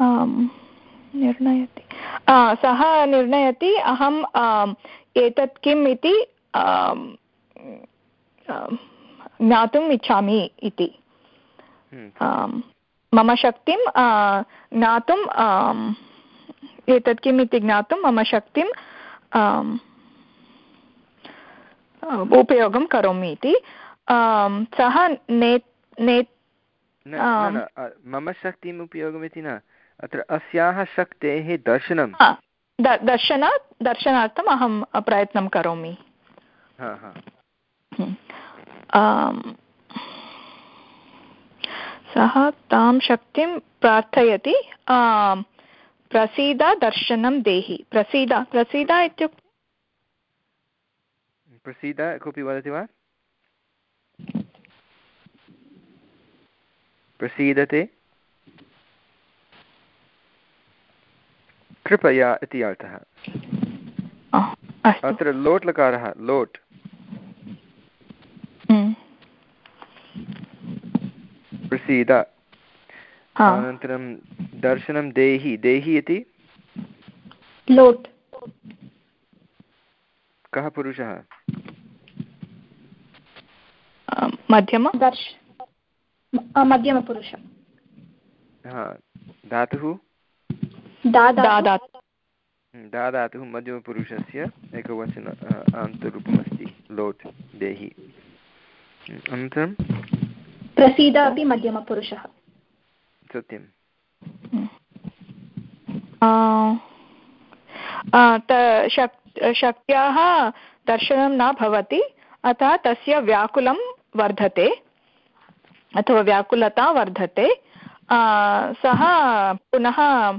निर्णयति। सः निर्णयति अहम् एतत् किम् इति ज्ञातुम् इच्छामि इति। हम्म। मम शक्तिं ज्ञातुं एतत् किम् इति ज्ञातुं मम शक्तिं उपयोगं करोमि इति। सः ने ने मम शक्तिम् उपयोगमिति न। अत्र अस्याः शक्तेः दर्शनं। दर्शनात् दर्शनार्थम् अहं प्रयत्नं करोमि। सः तां शक्तिं प्रार्थयति। प्रसीद दर्शनं देहि। प्रसीद प्रसीद इत्युक्ते प्रसीद कोऽपि वदति वा? प्रसीदते। कृपया इति अर्थः। अत्र लोट् लकारः लोट्। हम्म। प्रसीद। अनन्तरं दर्शनं देहि देहि इति? लोट्। कः पुरुषः? मध्यम? दर्श मध्यमपुरुष। हा धातुः? दादातुः मध्यमपुरुषस्य एकवचन अन्तरूपमस्ति लोट् देहि। अनन्तरं? प्रसीद अपि मध्यमपुरुषः। सत्यं शक्त्याः दर्शनं न भवति अतः तस्य व्याकुलं वर्धते अथवा व्याकुलता वर्धते। सः पुनः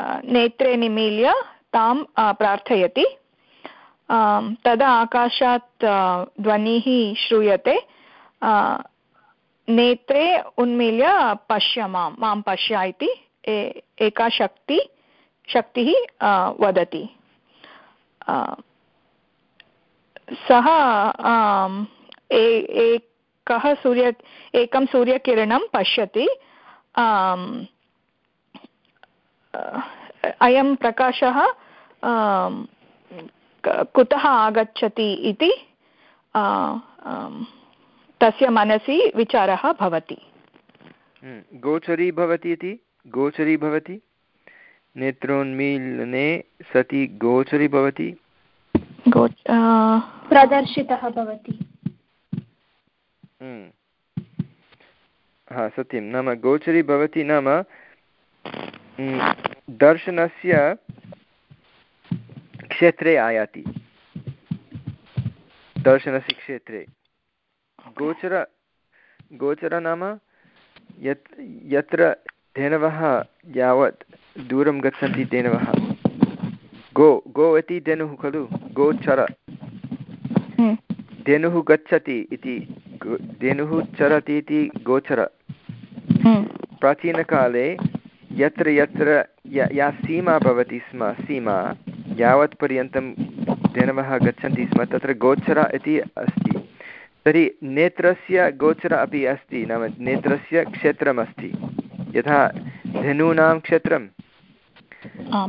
नेत्रे निमील्य तां प्रार्थयति तदा आकाशात् ध्वनिः श्रूयते नेत्रे उन्मील्य पश्य माँ माँ पश्य इति एका शक्ति शक्तिः वदति सः एकः सूर्य एकं सूर्यकिरणं पश्यति अयं प्रकाशः कुतः आगच्छति इति तस्य मनसि विचारः भवति। हम्म, गोचरी भवति इति? गोचरी भवति? नेत्रोन्मीलने सति गोचरी भवति? प्रदर्शितः भवति। हम्म। हा सत्यं। नाम गोचरी भवति नाम दर्शनस्य क्षेत्रे आयाति। दर्शनस्य क्षेत्रे। गोचर गोचर नाम यत् यत्र धेनवः यावत् दूरं गच्छन्ति धेनवः। गो गो इति धेनुः खलु? गोचर। हम्म। धेनुः गच्छति इति धेनुः चरति इति गोचर। हम्म। प्राचीनकाले यत्र यत्र या सीमा भवति स्म सीमा यावत् पर्यन्तं धेनवः गच्छन्ति स्म तत्र गोचर इति अस्ति। तर्हि नेत्रस्य गोचर अपि अस्ति नाम नेत्रस्य क्षेत्रमस्ति। यथा धेनूनां क्षेत्रं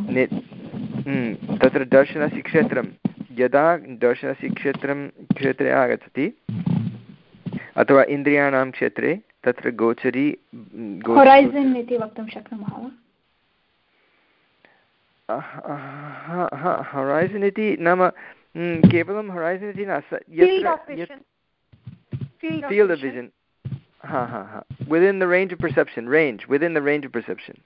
ने हम्म, तत्र दर्शनस्य क्षेत्रं यदा दर्शनस्य क्षेत्रं क्षेत्रे आगच्छति अथवा इन्द्रियाणां क्षेत्रे तत्र गोचरी होरैसन् इति वक्तुं शक्नुमः वा होरैसन् इति नाम केवलं होरैसन् इति न ha ha ha within the range of perception range within the range of perception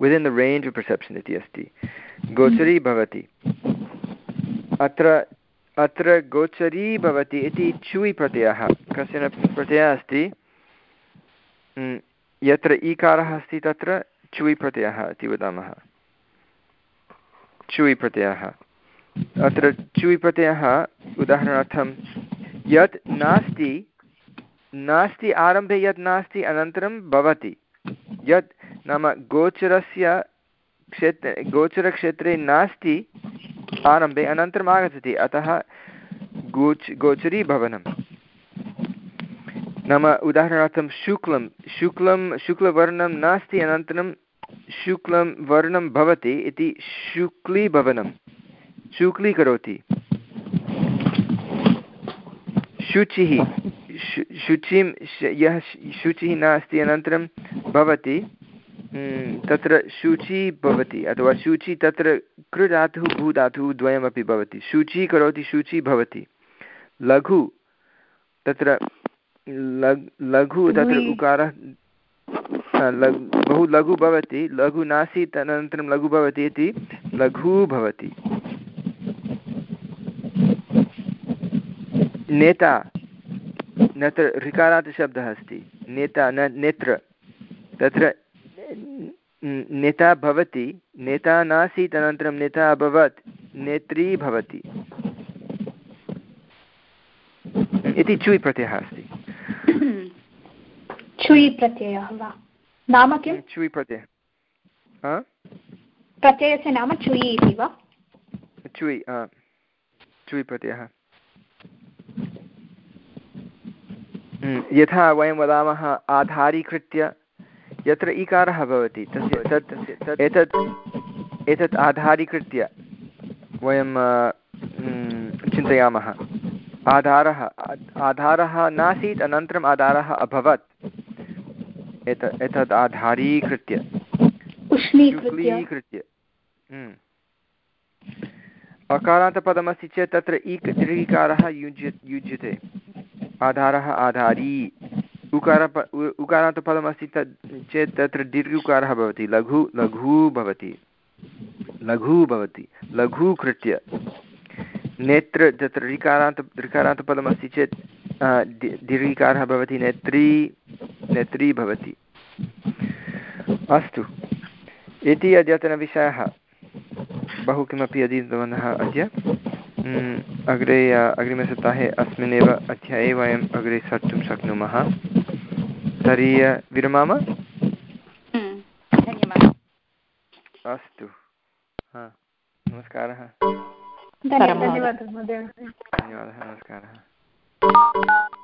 within the range of perception iti asti gochari bhavati अत्र अत्र गोचरी भवति इति चुयि प्रत्ययः। कश्चन प्रत्ययः अस्ति? यत्र ईकारः अस्ति तत्र चुयि प्रत्ययः इति वदामः। चुयि प्रत्ययः। अत्र चुयि प्रत्ययः उदाहरणार्थं, यत् नास्ति नास्ति आरम्भे यत् नास्ति अनन्तरं भवति। यत् नाम गोचरस्य क्षेत्रे, गोचरक्षेत्रे नास्ति आरम्भे अनन्तरम् आगच्छति। अतः गोच गोचरीभवनं नाम उदाहरणार्थं शुक्लं शुक्लं शुक्लवर्णं नास्ति, अनन्तरं शुक्लं वर्णं भवति इति शुक्लीभवनं शुक्लीकरोति। शुचिः। शुचिं यः शुचिः नास्ति, अनन्तरं भवति। तत्र शुचि भवति अथवा शुचि तत्र कृधातुः भूधातुः द्वयमपि भवति। शुचि करोति शुचि भवति। लघु तत्र लघु तत्र उकारः बहु लघु भवति लघु नासीत् अनन्तरं लघु भवति इति लघु भवति। नेता नत्र ऋकारात् शब्दः अस्ति। नेता न नेत्र। तत्र नेता भवति नेता नासीत् अनन्तरं नेता अभवत् नेत्री भवति। इति चुय् प्रत्ययः अस्ति। चुय् प्रत्ययः वा? नाम किं चुय् प्रत्ययः प्रत्ययस्य नाम चुयि इति वा? चुय् चुय् प्रत्ययः यथा वयं वदामः आधारीकृत्य यत्र इकारः भवति तस्य तत् एतत् एतत् आधारीकृत्य वयं चिन्तयामः। आधारः आधारः नासीत् अनन्तरम् आधारः अभवत्। एत एतत् आधारीकृत्य। उष्णीकृत्य। अकारान्तपदमस्ति चेत् तत्र ईक् दीर्घिकारः युज्य युज्यते। आधारः आधारी। उकार उकारान्तपदमस्ति तत् चेत् तत्र दीर्घुकारः भवति, लघु लघु भवति। लघु भवति लघु कृत्य नेत्र तत्र ऋकारान्त ऋकारान्तपदमस्ति चेत् दीर्घिकारः भवति, नेत्री नेत्री भवति। अस्तु, इति अद्यतनविषयः। बहु किमपि अधीतवन्तः अद्य? अग्रे, अग्रिमसप्ताहे अस्मिन्नेव अध्याये वयम् अग्रे सर्तुं शक्नुमः। तर्हि विरमाम। अस्तु। नमस्कारः। धन्यवादः। धन्यवादः नमस्कारः।